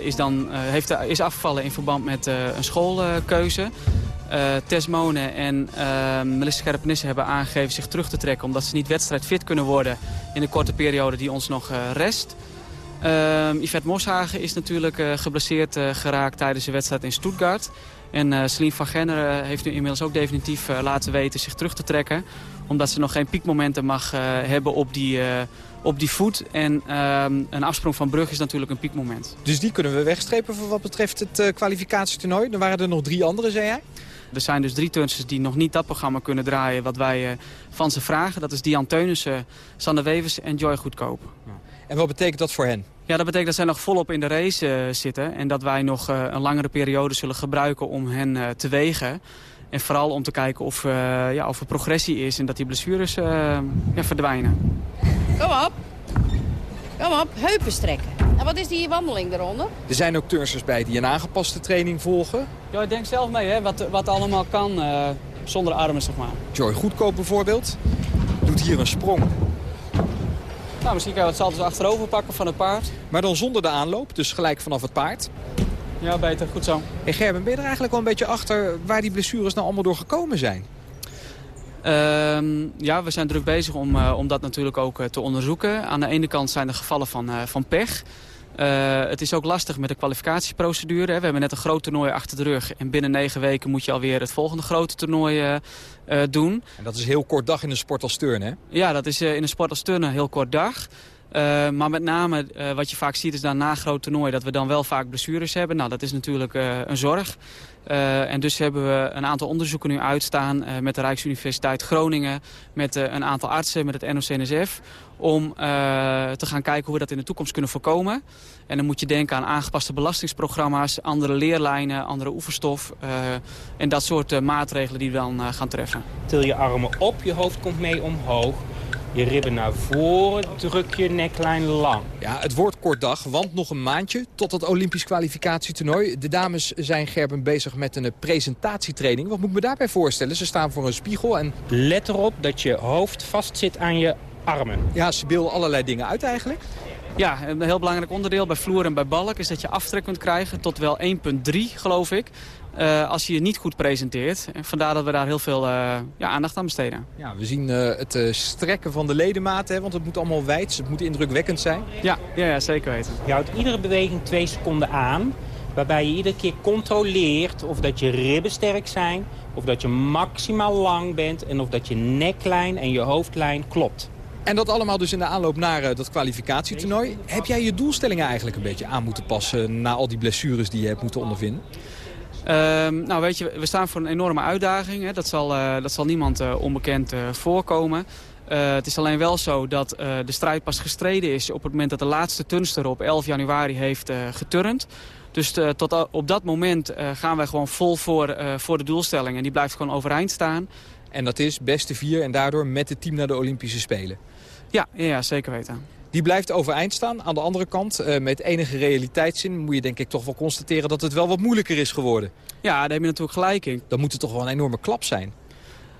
is, dan, heeft, is afgevallen in verband met een schoolkeuze. Tess Monen en Melissa Scherpenissen hebben aangegeven zich terug te trekken... omdat ze niet wedstrijdfit kunnen worden in de korte periode die ons nog rest. Ehm, Yvette Moshagen is natuurlijk geblesseerd geraakt tijdens de wedstrijd in Stuttgart. En uh, Celine van Genner heeft nu inmiddels ook definitief laten weten zich terug te trekken. Omdat ze nog geen piekmomenten mag hebben op die, op die voet. En ehm, een afsprong van Brug is natuurlijk een piekmoment. Dus die kunnen we wegstrepen voor wat betreft het kwalificatietoernooi. Dan waren er nog drie andere, zei jij? Er zijn dus drie turnsters die nog niet dat programma kunnen draaien wat wij van ze vragen. Dat is Dian Teunissen, Sander Wevers en Joy Goedkoop. En wat betekent dat voor hen? Ja, dat betekent dat zij nog volop in de race uh, zitten. En dat wij nog uh, een langere periode zullen gebruiken om hen uh, te wegen. En vooral om te kijken of, ja, of er progressie is en dat die blessures ja, verdwijnen. Kom op. Kom op, heupen strekken. En wat is die wandeling eronder? Er zijn ook turnsters bij die een aangepaste training volgen. Ja, ik denk zelf mee, hè, wat, wat allemaal kan zonder armen, zeg maar. Joy Goedkoop bijvoorbeeld doet hier een sprong nou, misschien kan je wat salto's achterover pakken van het paard. Maar dan zonder de aanloop, dus gelijk vanaf het paard. Ja, beter. Goed zo. Hey Gerben, ben je er eigenlijk wel een beetje achter waar die blessures nou allemaal door gekomen zijn? Uh, ja, we zijn druk bezig om, uh, om dat natuurlijk ook uh, te onderzoeken. Aan de ene kant zijn er gevallen van, uh, van pech. Het is ook lastig met de kwalificatieprocedure. Hè. We hebben net een groot toernooi achter de rug. En binnen negen weken moet je alweer het volgende grote toernooi uh, doen. En dat is een heel kort dag in een sport als turnen, hè? Ja, dat is in een sport als turnen een heel kort dag. Maar met name wat je vaak ziet is dan na groot toernooi dat we dan wel vaak blessures hebben. Nou, dat is natuurlijk een zorg. En dus hebben we een aantal onderzoeken nu uitstaan met de Rijksuniversiteit Groningen, met een aantal artsen, met het NOC-NSF, om te gaan kijken hoe we dat in de toekomst kunnen voorkomen. En dan moet je denken aan aangepaste belastingsprogramma's, andere leerlijnen, andere oefenstof. En dat soort maatregelen die we dan gaan treffen. Til je armen op, je hoofd komt mee omhoog. Je ribben naar voren, druk je neklijn lang. Ja, het wordt kort dag, want nog een maandje tot het Olympisch kwalificatietoernooi. De dames zijn Gerben bezig met een presentatietraining. Wat moet ik me daarbij voorstellen? Ze staan voor een spiegel en... Let erop dat je hoofd vastzit aan je armen. Ja, ze beelden allerlei dingen uit eigenlijk. Ja, een heel belangrijk onderdeel bij vloer en bij balk is dat je aftrek kunt krijgen tot wel 1,3 geloof ik. Uh, als je je niet goed presenteert. En vandaar dat we daar heel veel uh, ja, aandacht aan besteden. Ja, we zien uh, het strekken van de ledematen, hè, want het moet allemaal wijd. Het moet indrukwekkend zijn. Ja, ja, ja, zeker weten. Je houdt iedere beweging twee seconden aan. Waarbij je iedere keer controleert of dat je ribben sterk zijn. Of dat je maximaal lang bent. En of dat je neklijn en je hoofdlijn klopt. En dat allemaal dus in de aanloop naar uh, dat kwalificatietoernooi. Heb jij je doelstellingen eigenlijk een beetje aan moeten passen... na al die blessures die je hebt moeten ondervinden? Um, nou weet je, we staan voor een enorme uitdaging. Hè. Dat, zal, uh, dat zal niemand uh, onbekend voorkomen. het is alleen wel zo dat de strijd pas gestreden is... op het moment dat de laatste turnster op 11 januari heeft geturnd. Dus tot op dat moment gaan wij gewoon vol voor, voor de doelstelling. En die blijft gewoon overeind staan. En dat is beste vier en daardoor met het team naar de Olympische Spelen. Ja, ja zeker weten. Die blijft overeind staan. Aan de andere kant, uh, met enige realiteitszin... moet je denk ik toch wel constateren dat het wel wat moeilijker is geworden. Ja, daar heb je natuurlijk gelijk in. Dan moet het toch wel een enorme klap zijn.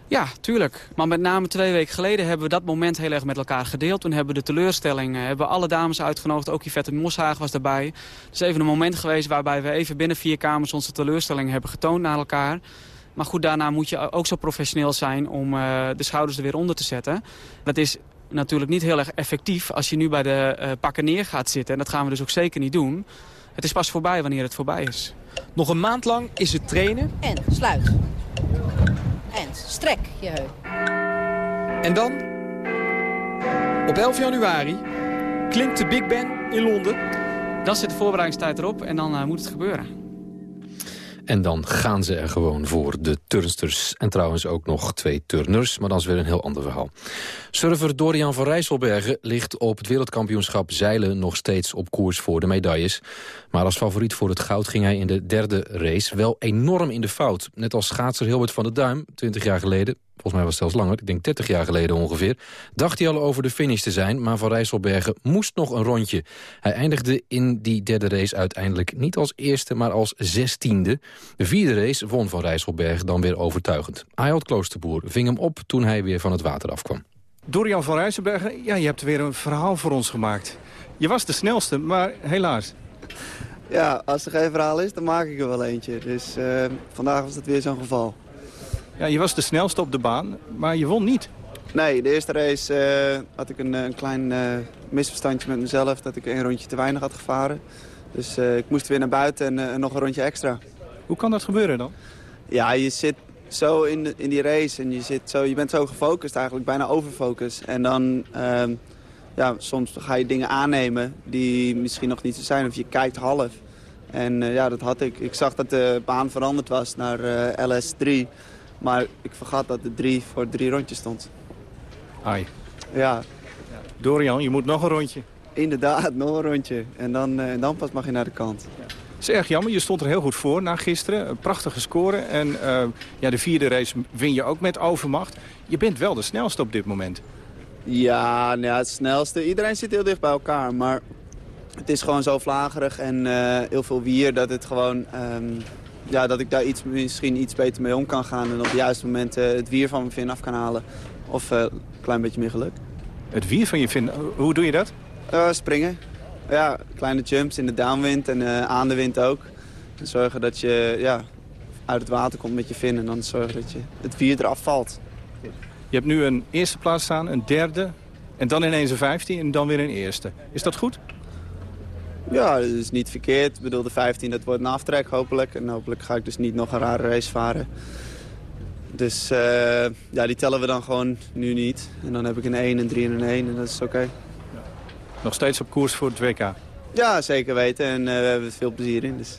Ja, tuurlijk. Maar met name twee weken geleden hebben we dat moment heel erg met elkaar gedeeld. Toen hebben we de teleurstelling, uh, hebben alle dames uitgenodigd. Ook Yvette Moshaag was daarbij. Het is even een moment geweest waarbij we even binnen vier kamers onze teleurstelling hebben getoond naar elkaar. Maar goed, daarna moet je ook zo professioneel zijn om uh, de schouders er weer onder te zetten. Dat is natuurlijk niet heel erg effectief als je nu bij de uh, pakken neer gaat zitten. En dat gaan we dus ook zeker niet doen. Het is pas voorbij wanneer het voorbij is. Nog een maand lang is het trainen. En sluit. En strek je heup. En dan, op 11 januari, klinkt de Big Ben in Londen. Dan zit de voorbereidingstijd erop en dan uh, moet het gebeuren. En dan gaan ze er gewoon voor, de turnsters. En trouwens ook nog twee turners, maar dan is weer een heel ander verhaal. Surfer Dorian van Rijsselbergen ligt op het wereldkampioenschap zeilen nog steeds op koers voor de medailles. Maar als favoriet voor het goud ging hij in de derde race wel enorm in de fout. Net als schaatser Hilbert van der Duim, 20 jaar geleden, volgens mij was het zelfs langer, ik denk 30 jaar geleden ongeveer, dacht hij al over de finish te zijn, maar Van Rijsselbergen moest nog een rondje. Hij eindigde in die derde race uiteindelijk niet als eerste, maar als zestiende. De vierde race won Van Rijsselbergen dan weer overtuigend. Ayot Kloosterboer ving hem op toen hij weer van het water afkwam. Dorian van Rijsselbergen, ja, je hebt weer een verhaal voor ons gemaakt. Je was de snelste, maar helaas. Ja, als er geen verhaal is, dan maak ik er wel eentje. Dus uh, vandaag was het weer zo'n geval. Ja, je was de snelste op de baan, maar je won niet. Nee, de eerste race uh, had ik een, een klein uh, misverstandje met mezelf dat ik een rondje te weinig had gevaren. Dus eh, ik moest weer naar buiten en eh, nog een rondje extra. Hoe kan dat gebeuren dan? Ja, je zit zo in, de- in die race en je, zit zo, je bent zo gefocust eigenlijk, bijna overfocus. En dan, ehm, ja, soms ga je dingen aannemen die misschien nog niet zo zijn of je kijkt half. En eh, ja, dat had ik. Ik zag dat de baan veranderd was naar eh, LS3. Maar ik vergat dat de 3 voor drie rondjes stond. Ai. Ja. Dorian, je moet nog een rondje. Inderdaad, nog een rondje. En dan, eh, dan pas mag je naar de kant. Het is erg jammer, je stond er heel goed voor na gisteren. Een prachtige score. En eh, ja, de vierde race win je ook met overmacht. Je bent wel de snelste op dit moment. Ja, nou ja, het snelste. Iedereen zit heel dicht bij elkaar. Maar het is gewoon zo vlagerig en eh, heel veel wier dat het gewoon... ehm, ja, dat ik daar iets, misschien iets beter mee om kan gaan. En op het juiste moment eh, het wier van mijn vin af kan halen. Of eh, een klein beetje meer geluk. Het wier van je vin, hoe doe je dat? Eh, springen. Ja, kleine jumps in de downwind en aan de wind ook. En zorgen dat je ja, uit het water komt met je vin. En dan zorgen dat je het wier eraf valt. Je hebt nu een eerste plaats staan, een derde... en dan ineens een vijfde en dan weer een eerste. Is dat goed? Ja, dat is niet verkeerd. Ik bedoel, de 15, dat wordt een aftrek hopelijk. En hopelijk ga ik dus niet nog een rare race varen. Dus eh, ja, die tellen we dan gewoon nu niet. En dan heb ik een 1, een 3 en een 1 en dat is oké. Nog steeds op koers voor het WK. Ja, zeker weten. En eh, we hebben er veel plezier in, dus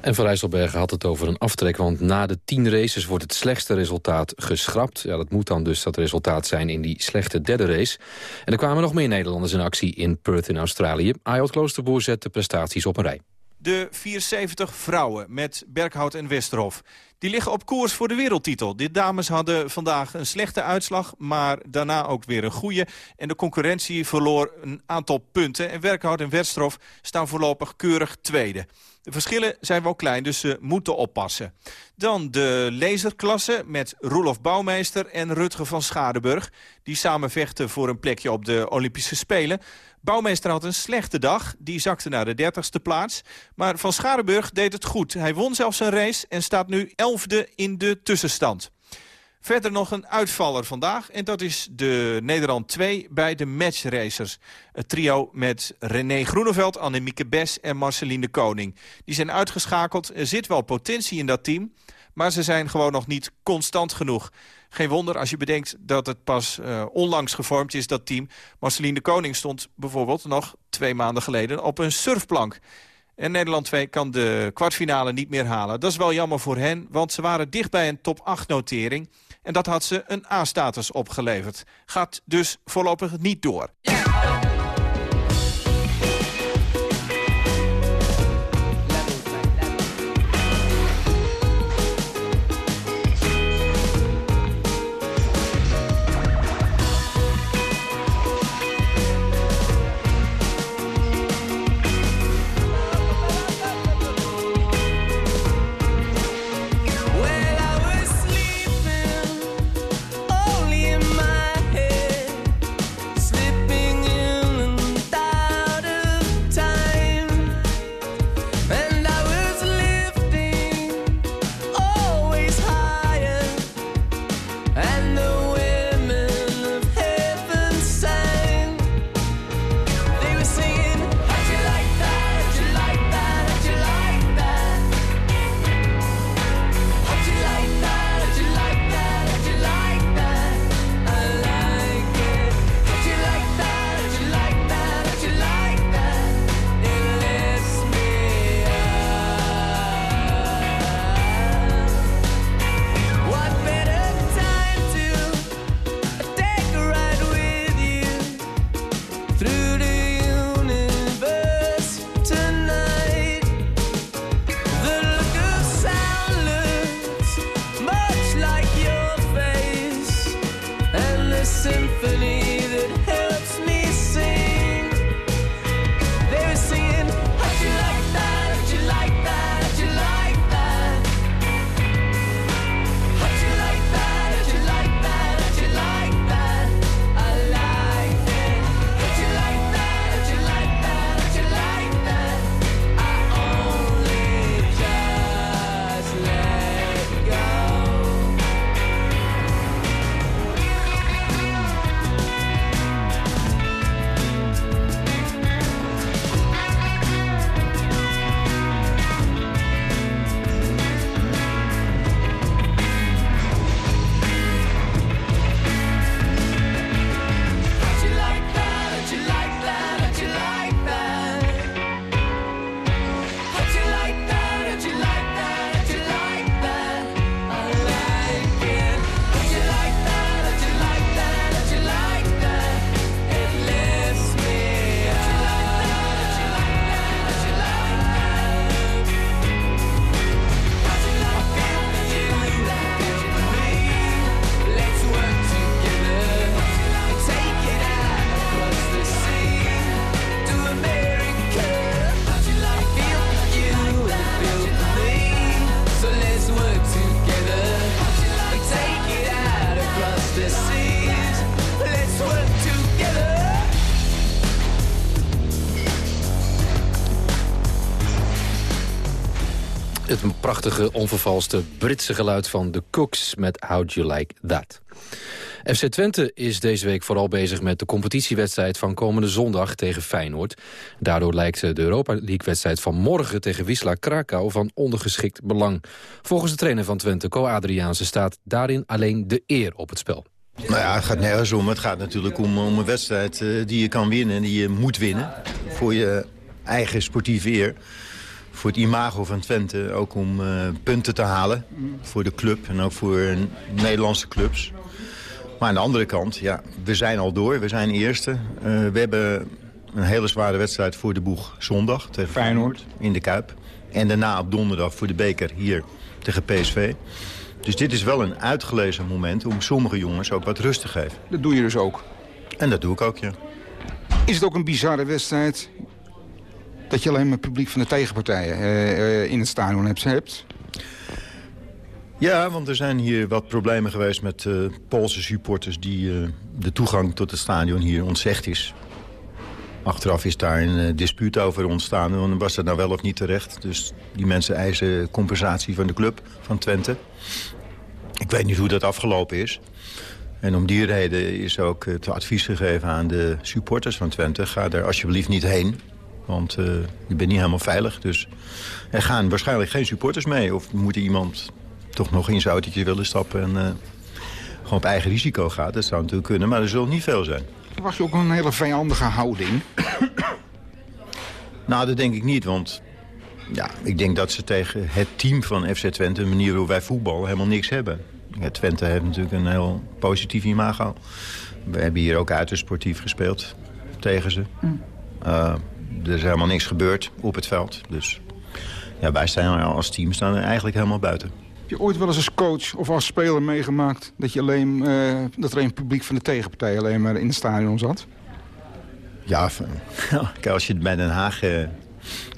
En Van Rijsselbergen had het over een aftrek, want na de tien races wordt het slechtste resultaat geschrapt. Ja, dat moet dan dus dat resultaat zijn in die slechte derde race. En er kwamen nog meer Nederlanders in actie in Perth in Australië. Ayot Kloosterboer zet de prestaties op een rij. De 74 vrouwen met Berghout en Westerhof. Die liggen op koers voor de wereldtitel. De dames hadden vandaag een slechte uitslag, maar daarna ook weer een goede. En de concurrentie verloor een aantal punten. En Berghout en Westerhof staan voorlopig keurig tweede. De verschillen zijn wel klein, dus ze moeten oppassen. Dan de laserklasse met Roelof Bouwmeester en Rutger van Schadeburg. Die samen vechten voor een plekje op de Olympische Spelen. Bouwmeester had een slechte dag. Die zakte naar de dertigste plaats. Maar Van Schadeburg deed het goed. Hij won zelfs een race en staat nu elfde in de tussenstand. Verder nog een uitvaller vandaag. En dat is de Nederland 2 bij de matchracers. Het trio met René Groeneveld, Annemieke Bes en Marceline de Koning. Die zijn uitgeschakeld. Er zit wel potentie in dat team. Maar ze zijn gewoon nog niet constant genoeg. Geen wonder als je bedenkt dat het pas uh, onlangs gevormd is, dat team. Marceline de Koning stond bijvoorbeeld nog twee maanden geleden op een surfplank. En Nederland 2 kan de kwartfinale niet meer halen. Dat is wel jammer voor hen, want ze waren dicht bij een top 8 notering. En dat had ze een A-status opgeleverd. Gaat dus voorlopig niet door. Prachtige, onvervalste Britse geluid van The Cooks met How'd You Like That. FC Twente is deze week vooral bezig met de competitiewedstrijd van komende zondag tegen Feyenoord. Daardoor lijkt de Europa League-wedstrijd van morgen tegen Wisla Krakau van ondergeschikt belang. Volgens de trainer van Twente, Co Adriaanse, staat daarin alleen de eer op het spel. Nou ja, het gaat nergens om. Het gaat natuurlijk om, om een wedstrijd uh, die je kan winnen en die je moet winnen. Voor je eigen sportieve eer. Voor het imago van Twente ook om uh, punten te halen. Voor de club en ook voor Nederlandse clubs. Maar aan de andere kant, ja, we zijn al door. We zijn eerste. Uh, we hebben een hele zware wedstrijd voor de boeg zondag tegen Feyenoord in de Kuip. En daarna op donderdag voor de beker hier tegen PSV. Dus dit is wel een uitgelezen moment om sommige jongens ook wat rust te geven. Dat doe je dus ook? En dat doe ik ook, ja. Is het ook een bizarre wedstrijd dat je alleen maar publiek van de tegenpartijen uh, uh, in het stadion hebt? Ja, want er zijn hier wat problemen geweest met uh, Poolse supporters... die de toegang tot het stadion hier ontzegd is. Achteraf is daar een dispuut over ontstaan. Was dat nou wel of niet terecht? Dus die mensen eisen compensatie van de club, van Twente. Ik weet niet hoe dat afgelopen is. En om die reden is ook het advies gegeven aan de supporters van Twente... ga daar alsjeblieft niet heen, want uh, je bent niet helemaal veilig. Dus er gaan waarschijnlijk geen supporters mee. Of moet iemand toch nog in zijn autootje willen stappen... en uh, gewoon op eigen risico gaat. Dat zou natuurlijk kunnen, maar er zullen niet veel zijn. Was je ook een hele vijandige houding? [coughs] nou, dat denk ik niet, want... Ja, ik denk dat ze tegen het team van FC Twente, de manier waarop wij voetballen, helemaal niks hebben. Ja, Twente heeft natuurlijk een heel positief imago. We hebben hier ook uiterst sportief gespeeld tegen ze. Mm. Uh, er is helemaal niks gebeurd op het veld. Dus ja, wij staan als team staan er eigenlijk helemaal buiten. Heb je ooit wel eens als coach of als speler meegemaakt... dat, je alleen, uh, dat er een publiek van de tegenpartij alleen maar in het stadion zat? Ja, [laughs] als je bij Den Haag uh,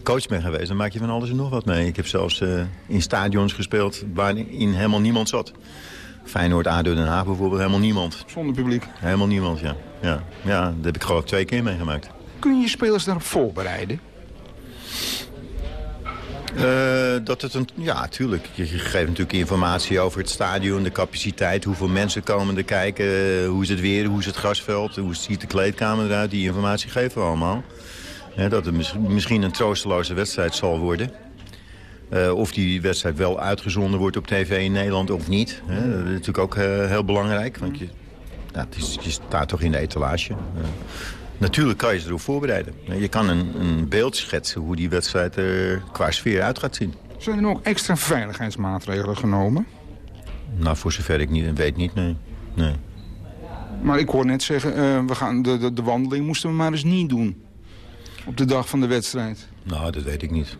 coach bent geweest... dan maak je van alles en nog wat mee. Ik heb zelfs uh, in stadions gespeeld waarin helemaal niemand zat. Feyenoord, ADO Den Haag bijvoorbeeld, helemaal niemand. Zonder publiek? Helemaal niemand, ja. Ja, ja dat heb ik geloof ik twee keer meegemaakt. Kun je spelers daarop voorbereiden? Uh, dat het een, ja, tuurlijk. Je geeft natuurlijk informatie over het stadion, de capaciteit, hoeveel mensen komen er kijken, hoe is het weer, hoe is het grasveld, hoe ziet de kleedkamer eruit. Die informatie geven we allemaal. dat het misschien een troosteloze wedstrijd zal worden. Uh, of die wedstrijd wel uitgezonden wordt op tv in Nederland of niet. dat is natuurlijk ook heel belangrijk, want je, nou, is, je staat toch in de etalage. Natuurlijk kan je ze erop voorbereiden. Je kan een, een beeld schetsen hoe die wedstrijd er qua sfeer uit gaat zien. Zijn er nog extra veiligheidsmaatregelen genomen? Nou, voor zover ik niet weet niet, nee. nee. Maar ik hoor net zeggen, uh, we gaan de, de, de wandeling moesten we maar eens niet doen. Op de dag van de wedstrijd. Nou, dat weet ik niet.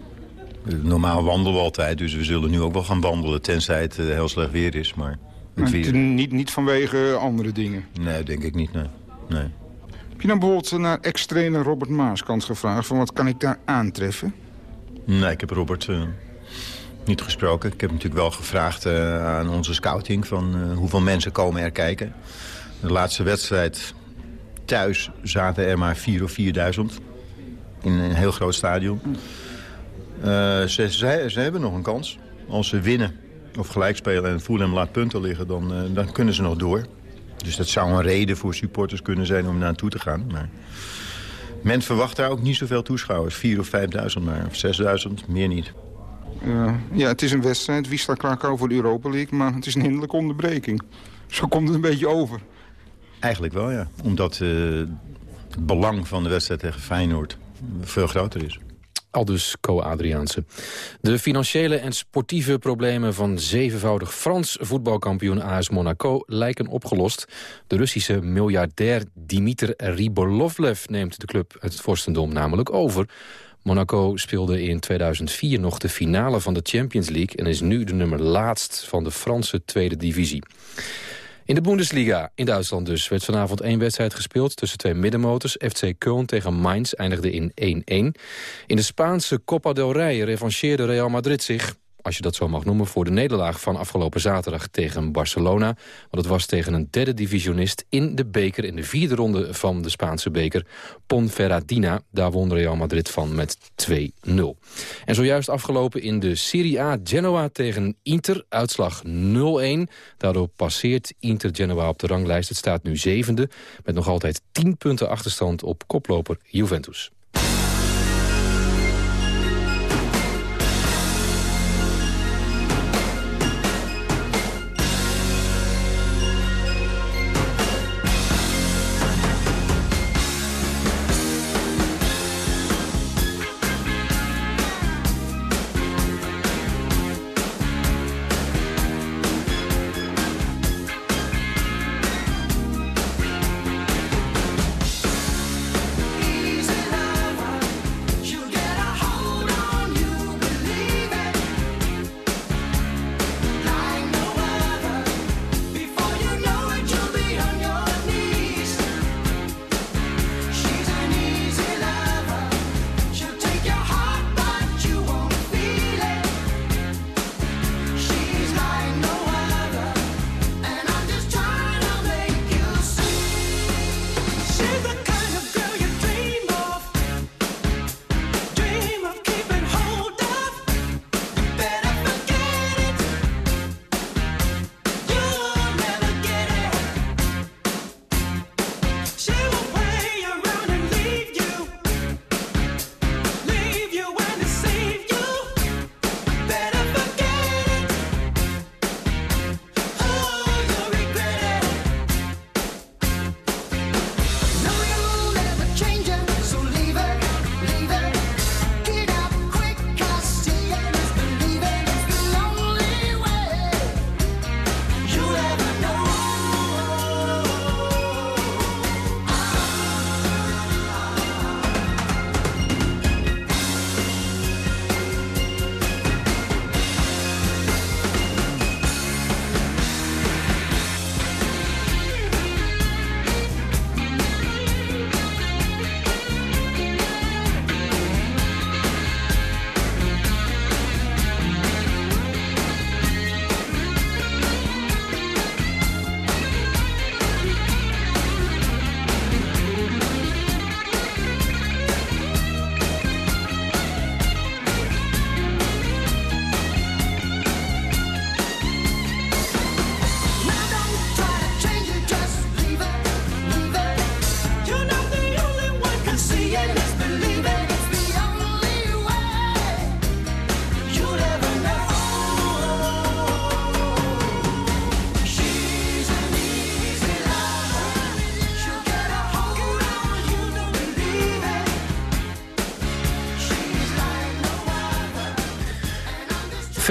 Normaal wandelen we altijd, dus we zullen nu ook wel gaan wandelen... tenzij het uh, heel slecht weer is, maar... Het weer... niet, niet vanwege andere dingen? Nee, denk ik niet, nee. nee. Je dan bijvoorbeeld naar ex-trainer Robert Maaskant gevraagd... van wat kan ik daar aantreffen? Nee, ik heb Robert uh, niet gesproken. Ik heb natuurlijk wel gevraagd uh, aan onze scouting... van uh, hoeveel mensen komen er kijken. De laatste wedstrijd thuis zaten er maar 4 of 4.000 in een heel groot stadion. Ze, ze, ze, hebben nog een kans. Als ze winnen of gelijk spelen en Fulham laat punten liggen... dan, dan kunnen ze nog door. Dus dat zou een reden voor supporters kunnen zijn om naartoe te gaan. Maar men verwacht daar ook niet zoveel toeschouwers. 4.000 of 5.000 maar, of 6.000, meer niet. Uh, ja, het is een wedstrijd. Wie staat klaar voor de Europa League? Maar het is een hinderlijke onderbreking. Zo komt het een beetje over. Eigenlijk wel, ja. Omdat uh, het belang van de wedstrijd tegen Feyenoord veel groter is. Aldus Co-Adriaanse. De financiële en sportieve problemen van zevenvoudig Frans voetbalkampioen AS Monaco lijken opgelost. De Russische miljardair Dimitri Ribolovlev neemt de club het vorstendom namelijk over. Monaco speelde in 2004 nog de finale van de Champions League... en is nu de nummer laatst van de Franse tweede divisie. In de Bundesliga, in Duitsland dus, werd vanavond één wedstrijd gespeeld... tussen twee middenmotors. FC Köln tegen Mainz eindigde in 1-1. In de Spaanse Copa del Rey revancheerde Real Madrid zich als je dat zo mag noemen... voor de nederlaag van afgelopen zaterdag tegen Barcelona. Want het was tegen een derde divisionist in de beker... in de vierde ronde van de Spaanse beker, Ponferradina. Daar won Real Madrid van met 2-0. En zojuist afgelopen in de Serie A Genoa tegen Inter. Uitslag 0-1. Daardoor passeert Inter Genoa op de ranglijst. Het staat nu zevende, met nog altijd 10 punten achterstand op koploper Juventus.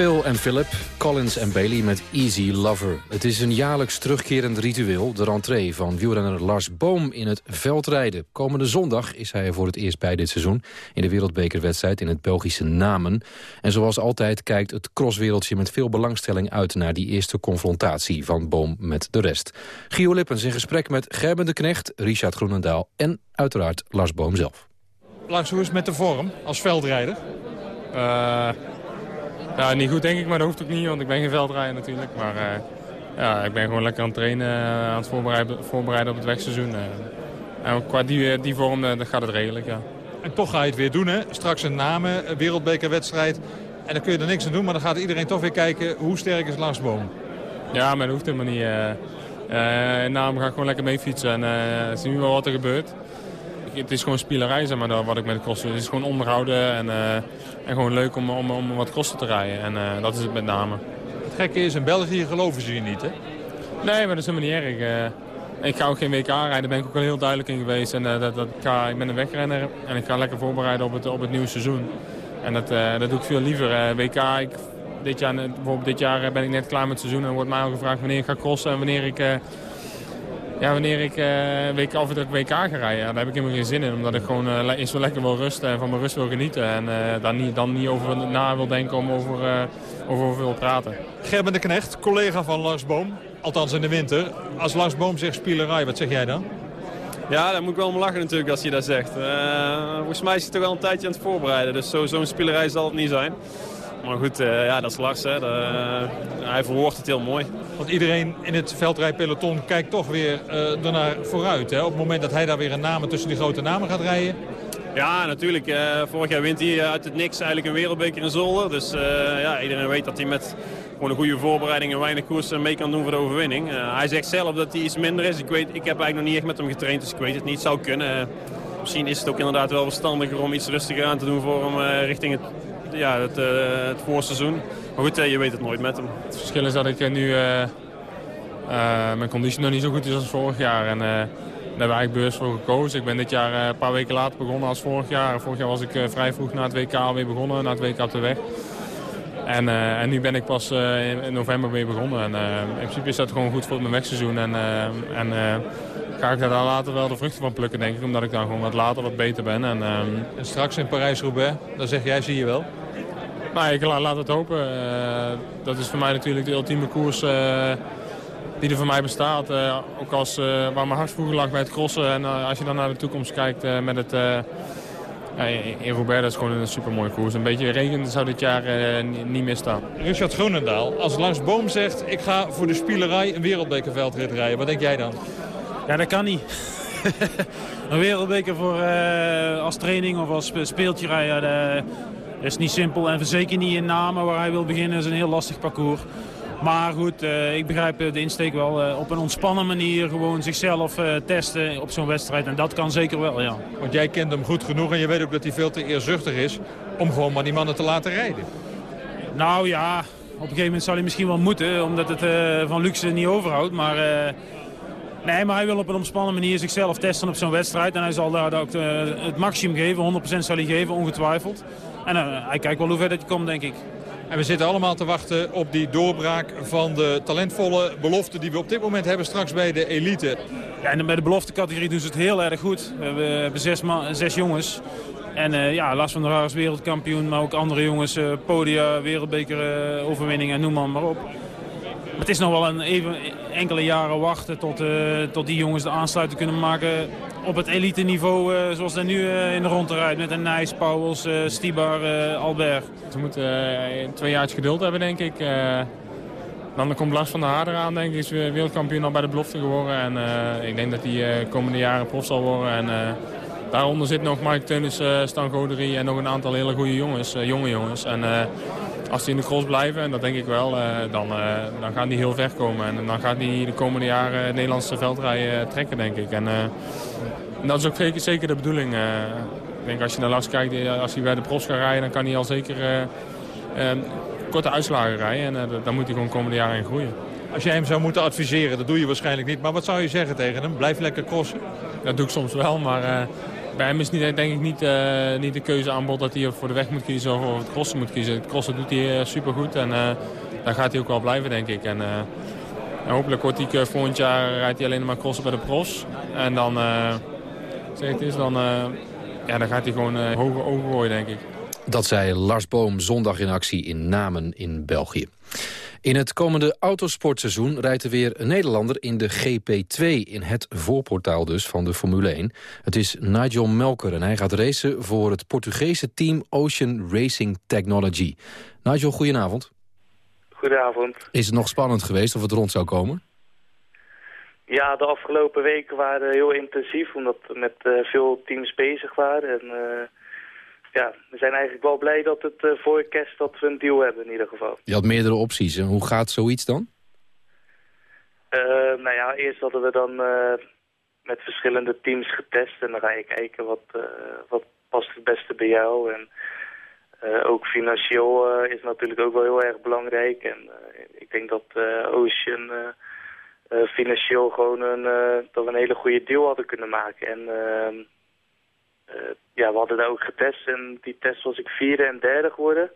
Phil en Philip, Collins en Bailey met Easy Lover. Het is een jaarlijks terugkerend ritueel, de rentree van wielrenner Lars Boom in het veldrijden. Komende zondag is hij er voor het eerst bij dit seizoen in de wereldbekerwedstrijd in het Belgische Namen. En zoals altijd kijkt het crosswereldje met veel belangstelling uit naar die eerste confrontatie van Boom met de rest. Gio Lippens in gesprek met Gerben de Knecht, Richard Groenendaal en uiteraard Lars Boom zelf. Lars, hoe is het met de vorm als veldrijder? Uh... Ja, niet goed denk ik, maar dat hoeft ook niet, want ik ben geen veldrijder natuurlijk. Maar uh, ja, ik ben gewoon lekker aan het trainen, uh, aan het voorbereiden, voorbereiden op het wegseizoen. Uh. En qua die, die vorm, dan gaat het redelijk, ja. En toch ga je het weer doen, hè? Straks een namen, een wereldbekerwedstrijd. En dan kun je er niks aan doen, maar dan gaat iedereen toch weer kijken hoe sterk is Lars Boom. Ja, maar dat hoeft helemaal niet. in naam ga ik gewoon lekker mee fietsen en zien we wel wat er gebeurt het is gewoon spielerij, zeg maar, wat ik met de kosten. Het is gewoon onderhouden en, uh, en gewoon leuk om, om, om wat kosten te rijden. En uh, dat is het met name. Het gekke is, in België geloven ze je niet, hè? Nee, maar dat is helemaal niet erg. Uh, ik ga ook geen WK rijden, daar ben ik ook al heel duidelijk in geweest. En, dat, dat, ik, ga, ik ben een wegrenner en ik ga lekker voorbereiden op het, op het nieuwe seizoen. En dat, dat doe ik veel liever. WK, ik, dit jaar, bijvoorbeeld dit jaar ben ik net klaar met het seizoen en wordt mij al gevraagd wanneer ik ga crossen en wanneer ik ja, wanneer ik uh, week af en toe WK ga rijden, daar heb ik helemaal geen zin in. Omdat ik gewoon uh, eerst wel lekker wil rusten en van mijn rust wil genieten. En uh, dan, niet, dan niet over na wil denken om over, over over wil praten. Gerben de Knecht, collega van Lars Boom. Althans in de winter. Als Lars Boom zegt spielerij, wat zeg jij dan? Ja, daar moet ik wel om lachen natuurlijk als hij dat zegt. volgens mij is hij toch al een tijdje aan het voorbereiden. Dus zo'n spielerij zal het niet zijn. Maar goed, eh, ja, dat is Lars. Hè. De, eh, hij verwoordt het heel mooi. Want iedereen in het veldrijpeloton kijkt toch weer uh, ernaar vooruit. Hè? Op het moment dat hij daar weer een namen tussen die grote namen gaat rijden. Ja, natuurlijk. Vorig jaar wint hij uit het niks eigenlijk een wereldbeker in Zolder. Dus ja, iedereen weet dat hij met gewoon een goede voorbereiding en weinig koersen mee kan doen voor de overwinning. Hij zegt zelf dat hij iets minder is. Ik, weet, ik heb eigenlijk nog niet echt met hem getraind, dus ik weet het niet. Zou kunnen. misschien is het ook inderdaad wel verstandiger om iets rustiger aan te doen voor hem richting het, ja, het, het voorseizoen. Maar goed, je weet het nooit met hem. Het verschil is dat ik nu... mijn conditie nog niet zo goed is als vorig jaar. En, daar hebben we eigenlijk bewust voor gekozen. Ik ben dit jaar een paar weken later begonnen als vorig jaar. Vorig jaar was ik vrij vroeg na het WK alweer begonnen, na het WK op de weg. En, uh, en nu ben ik pas uh, in, november weer begonnen. En, uh, in principe is dat gewoon goed voor mijn wegseizoen. En, en ga ik daar later wel de vruchten van plukken, denk ik. Omdat ik dan gewoon wat later wat beter ben. En, en straks in Parijs-Roubaix, dan zeg jij, zie je wel? Nou, ik laat het hopen. dat is voor mij natuurlijk de ultieme koers die er voor mij bestaat. ook als, waar mijn hart vroeger lag bij het crossen. En als je dan naar de toekomst kijkt met het ja, in Roubaix is gewoon een supermooie koers. Een beetje regen zou dit jaar uh, niet meer staan. Richard Groenendaal, als Lars Boom zegt... ik ga voor de spielerij een wereldbekerveldrit rijden. Wat denk jij dan? Ja, dat kan niet. [laughs] een wereldbeker voor, uh, als training of als speeltje rijden... dat is niet simpel. En zeker niet in Namen waar hij wil beginnen. is een heel lastig parcours. Maar goed, uh, ik begrijp de insteek wel. Uh, op een ontspannen manier gewoon zichzelf uh, testen op zo'n wedstrijd. En dat kan zeker wel, ja. Want jij kent hem goed genoeg en je weet ook dat hij veel te eerzuchtig is... om gewoon maar die mannen te laten rijden. Nou ja, op een gegeven moment zal hij misschien wel moeten... omdat het van luxe niet overhoudt. Maar, nee, maar hij wil op een ontspannen manier zichzelf testen op zo'n wedstrijd. En hij zal daar ook het maximum geven. 100% zal hij geven, ongetwijfeld. En hij kijkt wel hoe ver dat hij komt, denk ik. En we zitten allemaal te wachten op die doorbraak van de talentvolle belofte die we op dit moment hebben straks bij de elite. Ja, en bij de beloftecategorie doen ze het heel erg goed. We hebben zes, zes jongens. En uh, ja, Lars van der Haar is wereldkampioen, maar ook andere jongens, uh, podia, wereldbeker, uh, overwinning en noem maar, maar op. Het is nog wel een even, enkele jaren wachten tot, tot die jongens de aansluiting kunnen maken op het elite niveau uh, zoals dat nu uh, in de ronde rijdt. Met een Nijs, Pauwels, Stibar, Albert. We moeten twee jaar geduld hebben, denk ik. dan komt Lars van der Haar eraan, denk ik. Is wereldkampioen al bij de belofte geworden. En ik denk dat hij komende jaren prof zal worden. En daaronder zit nog Mike Teunis, Stan Goderie en nog een aantal hele goede jongens, jonge jongens. En als die in de cross blijven, en dat denk ik wel, dan, dan gaan die heel ver komen. En dan gaat hij de komende jaren het Nederlandse veldrijden trekken, denk ik. En, en dat is ook zeker, zeker de bedoeling. Ik denk als je naar Lars kijkt, eh, als hij bij de profs gaat rijden... dan kan hij al zeker korte uitslagen rijden. En daar moet hij gewoon komende jaren in groeien. Als jij hem zou moeten adviseren, dat doe je waarschijnlijk niet. Maar wat zou je zeggen tegen hem? Blijf lekker crossen? Dat doe ik soms wel, maar bij hem is niet, denk ik niet, niet de keuze aanbod dat hij voor de weg moet kiezen of voor het crossen moet kiezen. Het crossen doet hij supergoed en daar gaat hij ook wel blijven, denk ik. En, en hopelijk wordt hij volgend jaar rijdt hij alleen maar crossen bij de profs. En dan zeg het is, dan, ja, dan gaat hij gewoon uh, hoge ogen gooien, denk ik. Dat zei Lars Boom zondag in actie in Namen in België. In het komende autosportseizoen rijdt er weer een Nederlander in de GP2... in het voorportaal dus van de Formule 1. Het is Nigel Melker en hij gaat racen voor het Portugese team Ocean Racing Technology. Nigel, goedenavond. Goedenavond. Is het nog spannend geweest of het rond zou komen? Ja, de afgelopen weken waren heel intensief, omdat we met uh, veel teams bezig waren. En uh, ja, we zijn eigenlijk wel blij dat het uh, voor kerst dat we een deal hebben in ieder geval. Je had meerdere opties. En hoe gaat zoiets dan? nou ja, eerst hadden we dan met verschillende teams getest. En dan ga je kijken wat, wat past het beste bij jou. En ook financieel is natuurlijk ook wel heel erg belangrijk. En ik denk dat Ocean uh, financieel gewoon een, uh, dat we een hele goede deal hadden kunnen maken. En uh, ja, we hadden daar ook getest en die test was ik vierde en derde geworden.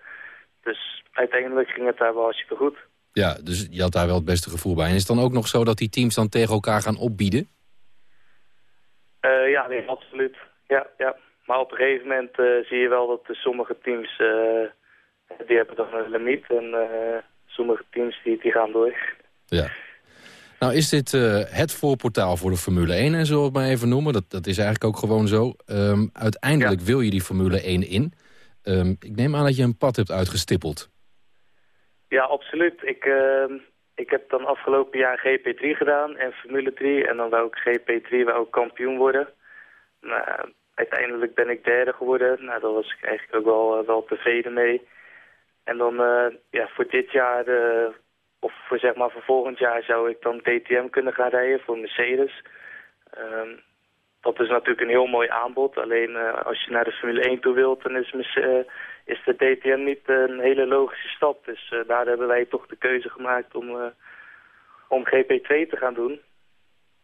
Dus uiteindelijk ging het daar wel hartstikke goed. Ja, dus je had daar wel het beste gevoel bij. En is het dan ook nog zo dat die teams dan tegen elkaar gaan opbieden? ja, nee, absoluut. Ja, ja. Maar op een gegeven moment zie je wel dat sommige teams, die hebben dan een limiet. En sommige teams die, die gaan door. Ja. Nou is dit uh, het voorportaal voor de Formule 1 en zo het maar even noemen. Dat, dat is eigenlijk ook gewoon zo. Um, uiteindelijk wil je die Formule 1 in. Um, ik neem aan dat je een pad hebt uitgestippeld. Ja, absoluut. Ik, ehm, ik heb dan afgelopen jaar GP3 gedaan en Formule 3. En dan wou ik GP3 wou ik kampioen worden. Nou, uiteindelijk ben ik derde geworden. Nou, daar was ik eigenlijk ook wel, eh, wel tevreden mee. En dan eh, ja, voor dit jaar, eh, of voor, zeg maar, voor volgend jaar zou ik dan DTM kunnen gaan rijden voor Mercedes. Ehm, dat is natuurlijk een heel mooi aanbod. Alleen als je naar de Formule 1 toe wilt, dan is, is de DTM niet een hele logische stap. Dus daar hebben wij toch de keuze gemaakt om, om GP2 te gaan doen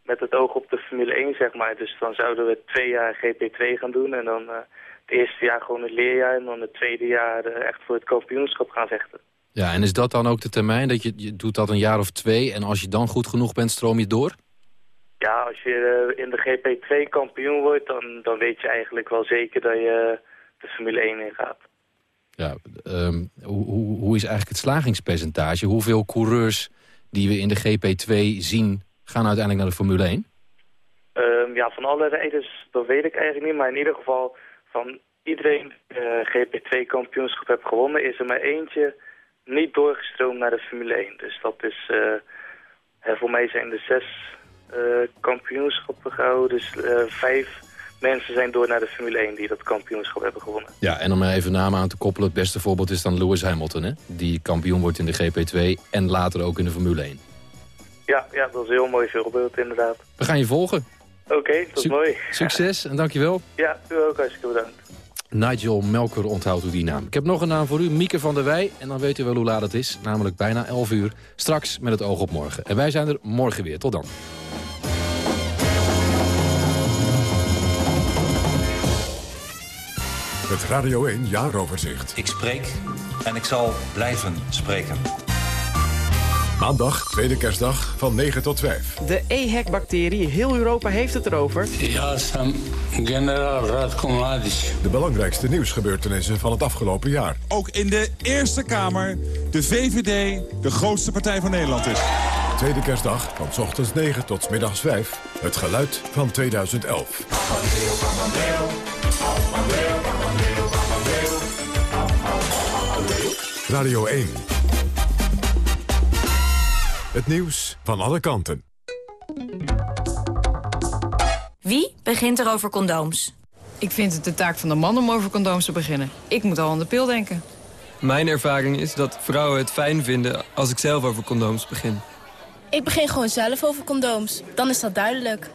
met het oog op de Formule 1, zeg maar. Dus dan zouden we twee jaar GP2 gaan doen en dan uh, het eerste jaar gewoon het leerjaar en dan het tweede jaar uh, echt voor het kampioenschap gaan vechten. Ja, en is dat dan ook de termijn? Dat je, je doet dat een jaar of twee en als je dan goed genoeg bent, stroom je door? Ja, als je uh, in de GP2 kampioen wordt, dan, dan weet je eigenlijk wel zeker dat je de Formule 1 in gaat. Ja, um, hoe, hoe, hoe is eigenlijk het slagingspercentage? Hoeveel coureurs die we in de GP2 zien gaan uiteindelijk naar de Formule 1? Um, ja, van alle rijders, dat weet ik eigenlijk niet. Maar in ieder geval, van iedereen die uh, GP2-kampioenschap heeft gewonnen... is er maar eentje niet doorgestroomd naar de Formule 1. Dus dat is... Uh, voor mij zijn er zes uh, kampioenschappen gehouden. Dus vijf mensen zijn door naar de Formule 1 die dat kampioenschap hebben gewonnen. Ja, en om er even namen aan te koppelen... het beste voorbeeld is dan Lewis Hamilton, hè? Die kampioen wordt in de GP2 en later ook in de Formule 1. Ja, ja, dat is een heel mooi voorbeeld inderdaad. We gaan je volgen. Oké, okay, tot mooi. Succes en dankjewel. Ja, u ook hartstikke bedankt. Nigel Melker onthoudt u die naam. Ik heb nog een naam voor u, Mieke van der Wij. En dan weet u wel hoe laat het is, namelijk bijna 11 uur. Straks met het oog op morgen. En wij zijn er morgen weer. Tot dan. Het Radio 1 Jaaroverzicht. Ik spreek en ik zal blijven spreken. Maandag, tweede kerstdag, van 9 tot 5. De EHEC-bacterie, heel Europa heeft het erover. Ja, Sam, generaal Radko Mladic. De belangrijkste nieuwsgebeurtenissen van het afgelopen jaar. Ook in de Eerste Kamer de VVD de grootste partij van Nederland is. Tweede kerstdag, van s ochtends 9 tot s middags 5. Het geluid van 2011. Radio 1. Het nieuws van alle kanten. Wie begint er over condooms? Ik vind het de taak van de man om over condooms te beginnen. Ik moet al aan de pil denken. Mijn ervaring is dat vrouwen het fijn vinden als ik zelf over condooms begin. Ik begin gewoon zelf over condooms. Dan is dat duidelijk.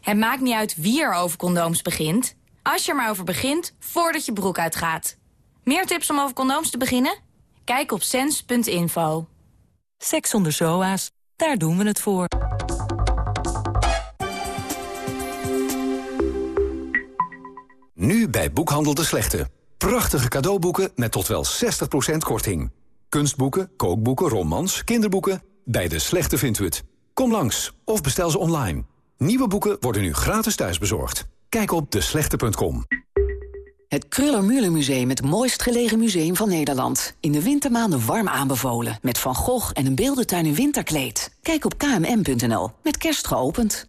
Het maakt niet uit wie er over condooms begint. Als je er maar over begint, voordat je broek uitgaat. Meer tips om over condooms te beginnen? Kijk op sens.info. Seks zonder zoa's, daar doen we het voor. Nu bij Boekhandel de Slechte. Prachtige cadeauboeken met tot wel 60% korting. Kunstboeken, kookboeken, romans, kinderboeken. Bij de Slechte vindt u het. Kom langs of bestel ze online. Nieuwe boeken worden nu gratis thuisbezorgd. Kijk op deslechte.com. Het Kruller-Müller Museum, het mooist gelegen museum van Nederland. In de wintermaanden warm aanbevolen. Met Van Gogh en een beeldentuin in winterkleed. Kijk op kmm.nl. Met kerst geopend.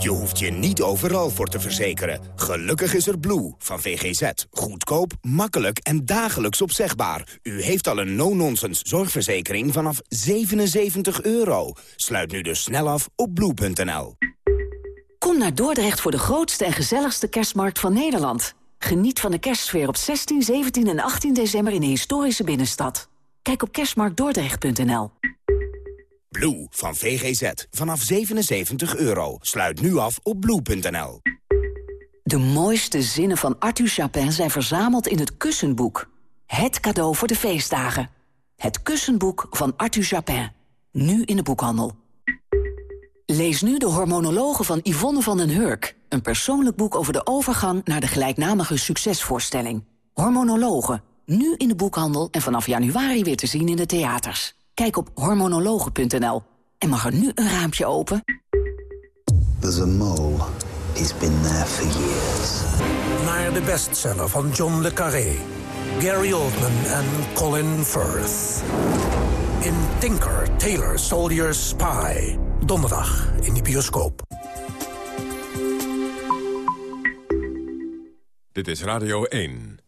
Je hoeft je niet overal voor te verzekeren. Gelukkig is er Blue van VGZ. Goedkoop, makkelijk en dagelijks opzegbaar. U heeft al een no-nonsense zorgverzekering vanaf 77 euro. Sluit nu dus snel af op blue.nl. Kom naar Dordrecht voor de grootste en gezelligste kerstmarkt van Nederland. Geniet van de kerstsfeer op 16, 17 en 18 december in de historische binnenstad. Kijk op kerstmarktdordrecht.nl. Blue van VGZ. Vanaf 77 euro. Sluit nu af op blue.nl. De mooiste zinnen van Arthur Chapin zijn verzameld in het Kussenboek. Het cadeau voor de feestdagen. Het Kussenboek van Arthur Chapin. Nu in de boekhandel. Lees nu de hormonologen van Yvonne van den Hurk. Een persoonlijk boek over de overgang naar de gelijknamige succesvoorstelling. Hormonologen. Nu in de boekhandel en vanaf januari weer te zien in de theaters. Kijk op hormonologen.nl. En mag er nu een raampje open? There's a mole. He's been there for years. Naar de bestseller van John le Carré. Gary Oldman en Colin Firth. In Tinker, Tailor, Soldier, Spy. Donderdag in de bioscoop. Dit is Radio 1.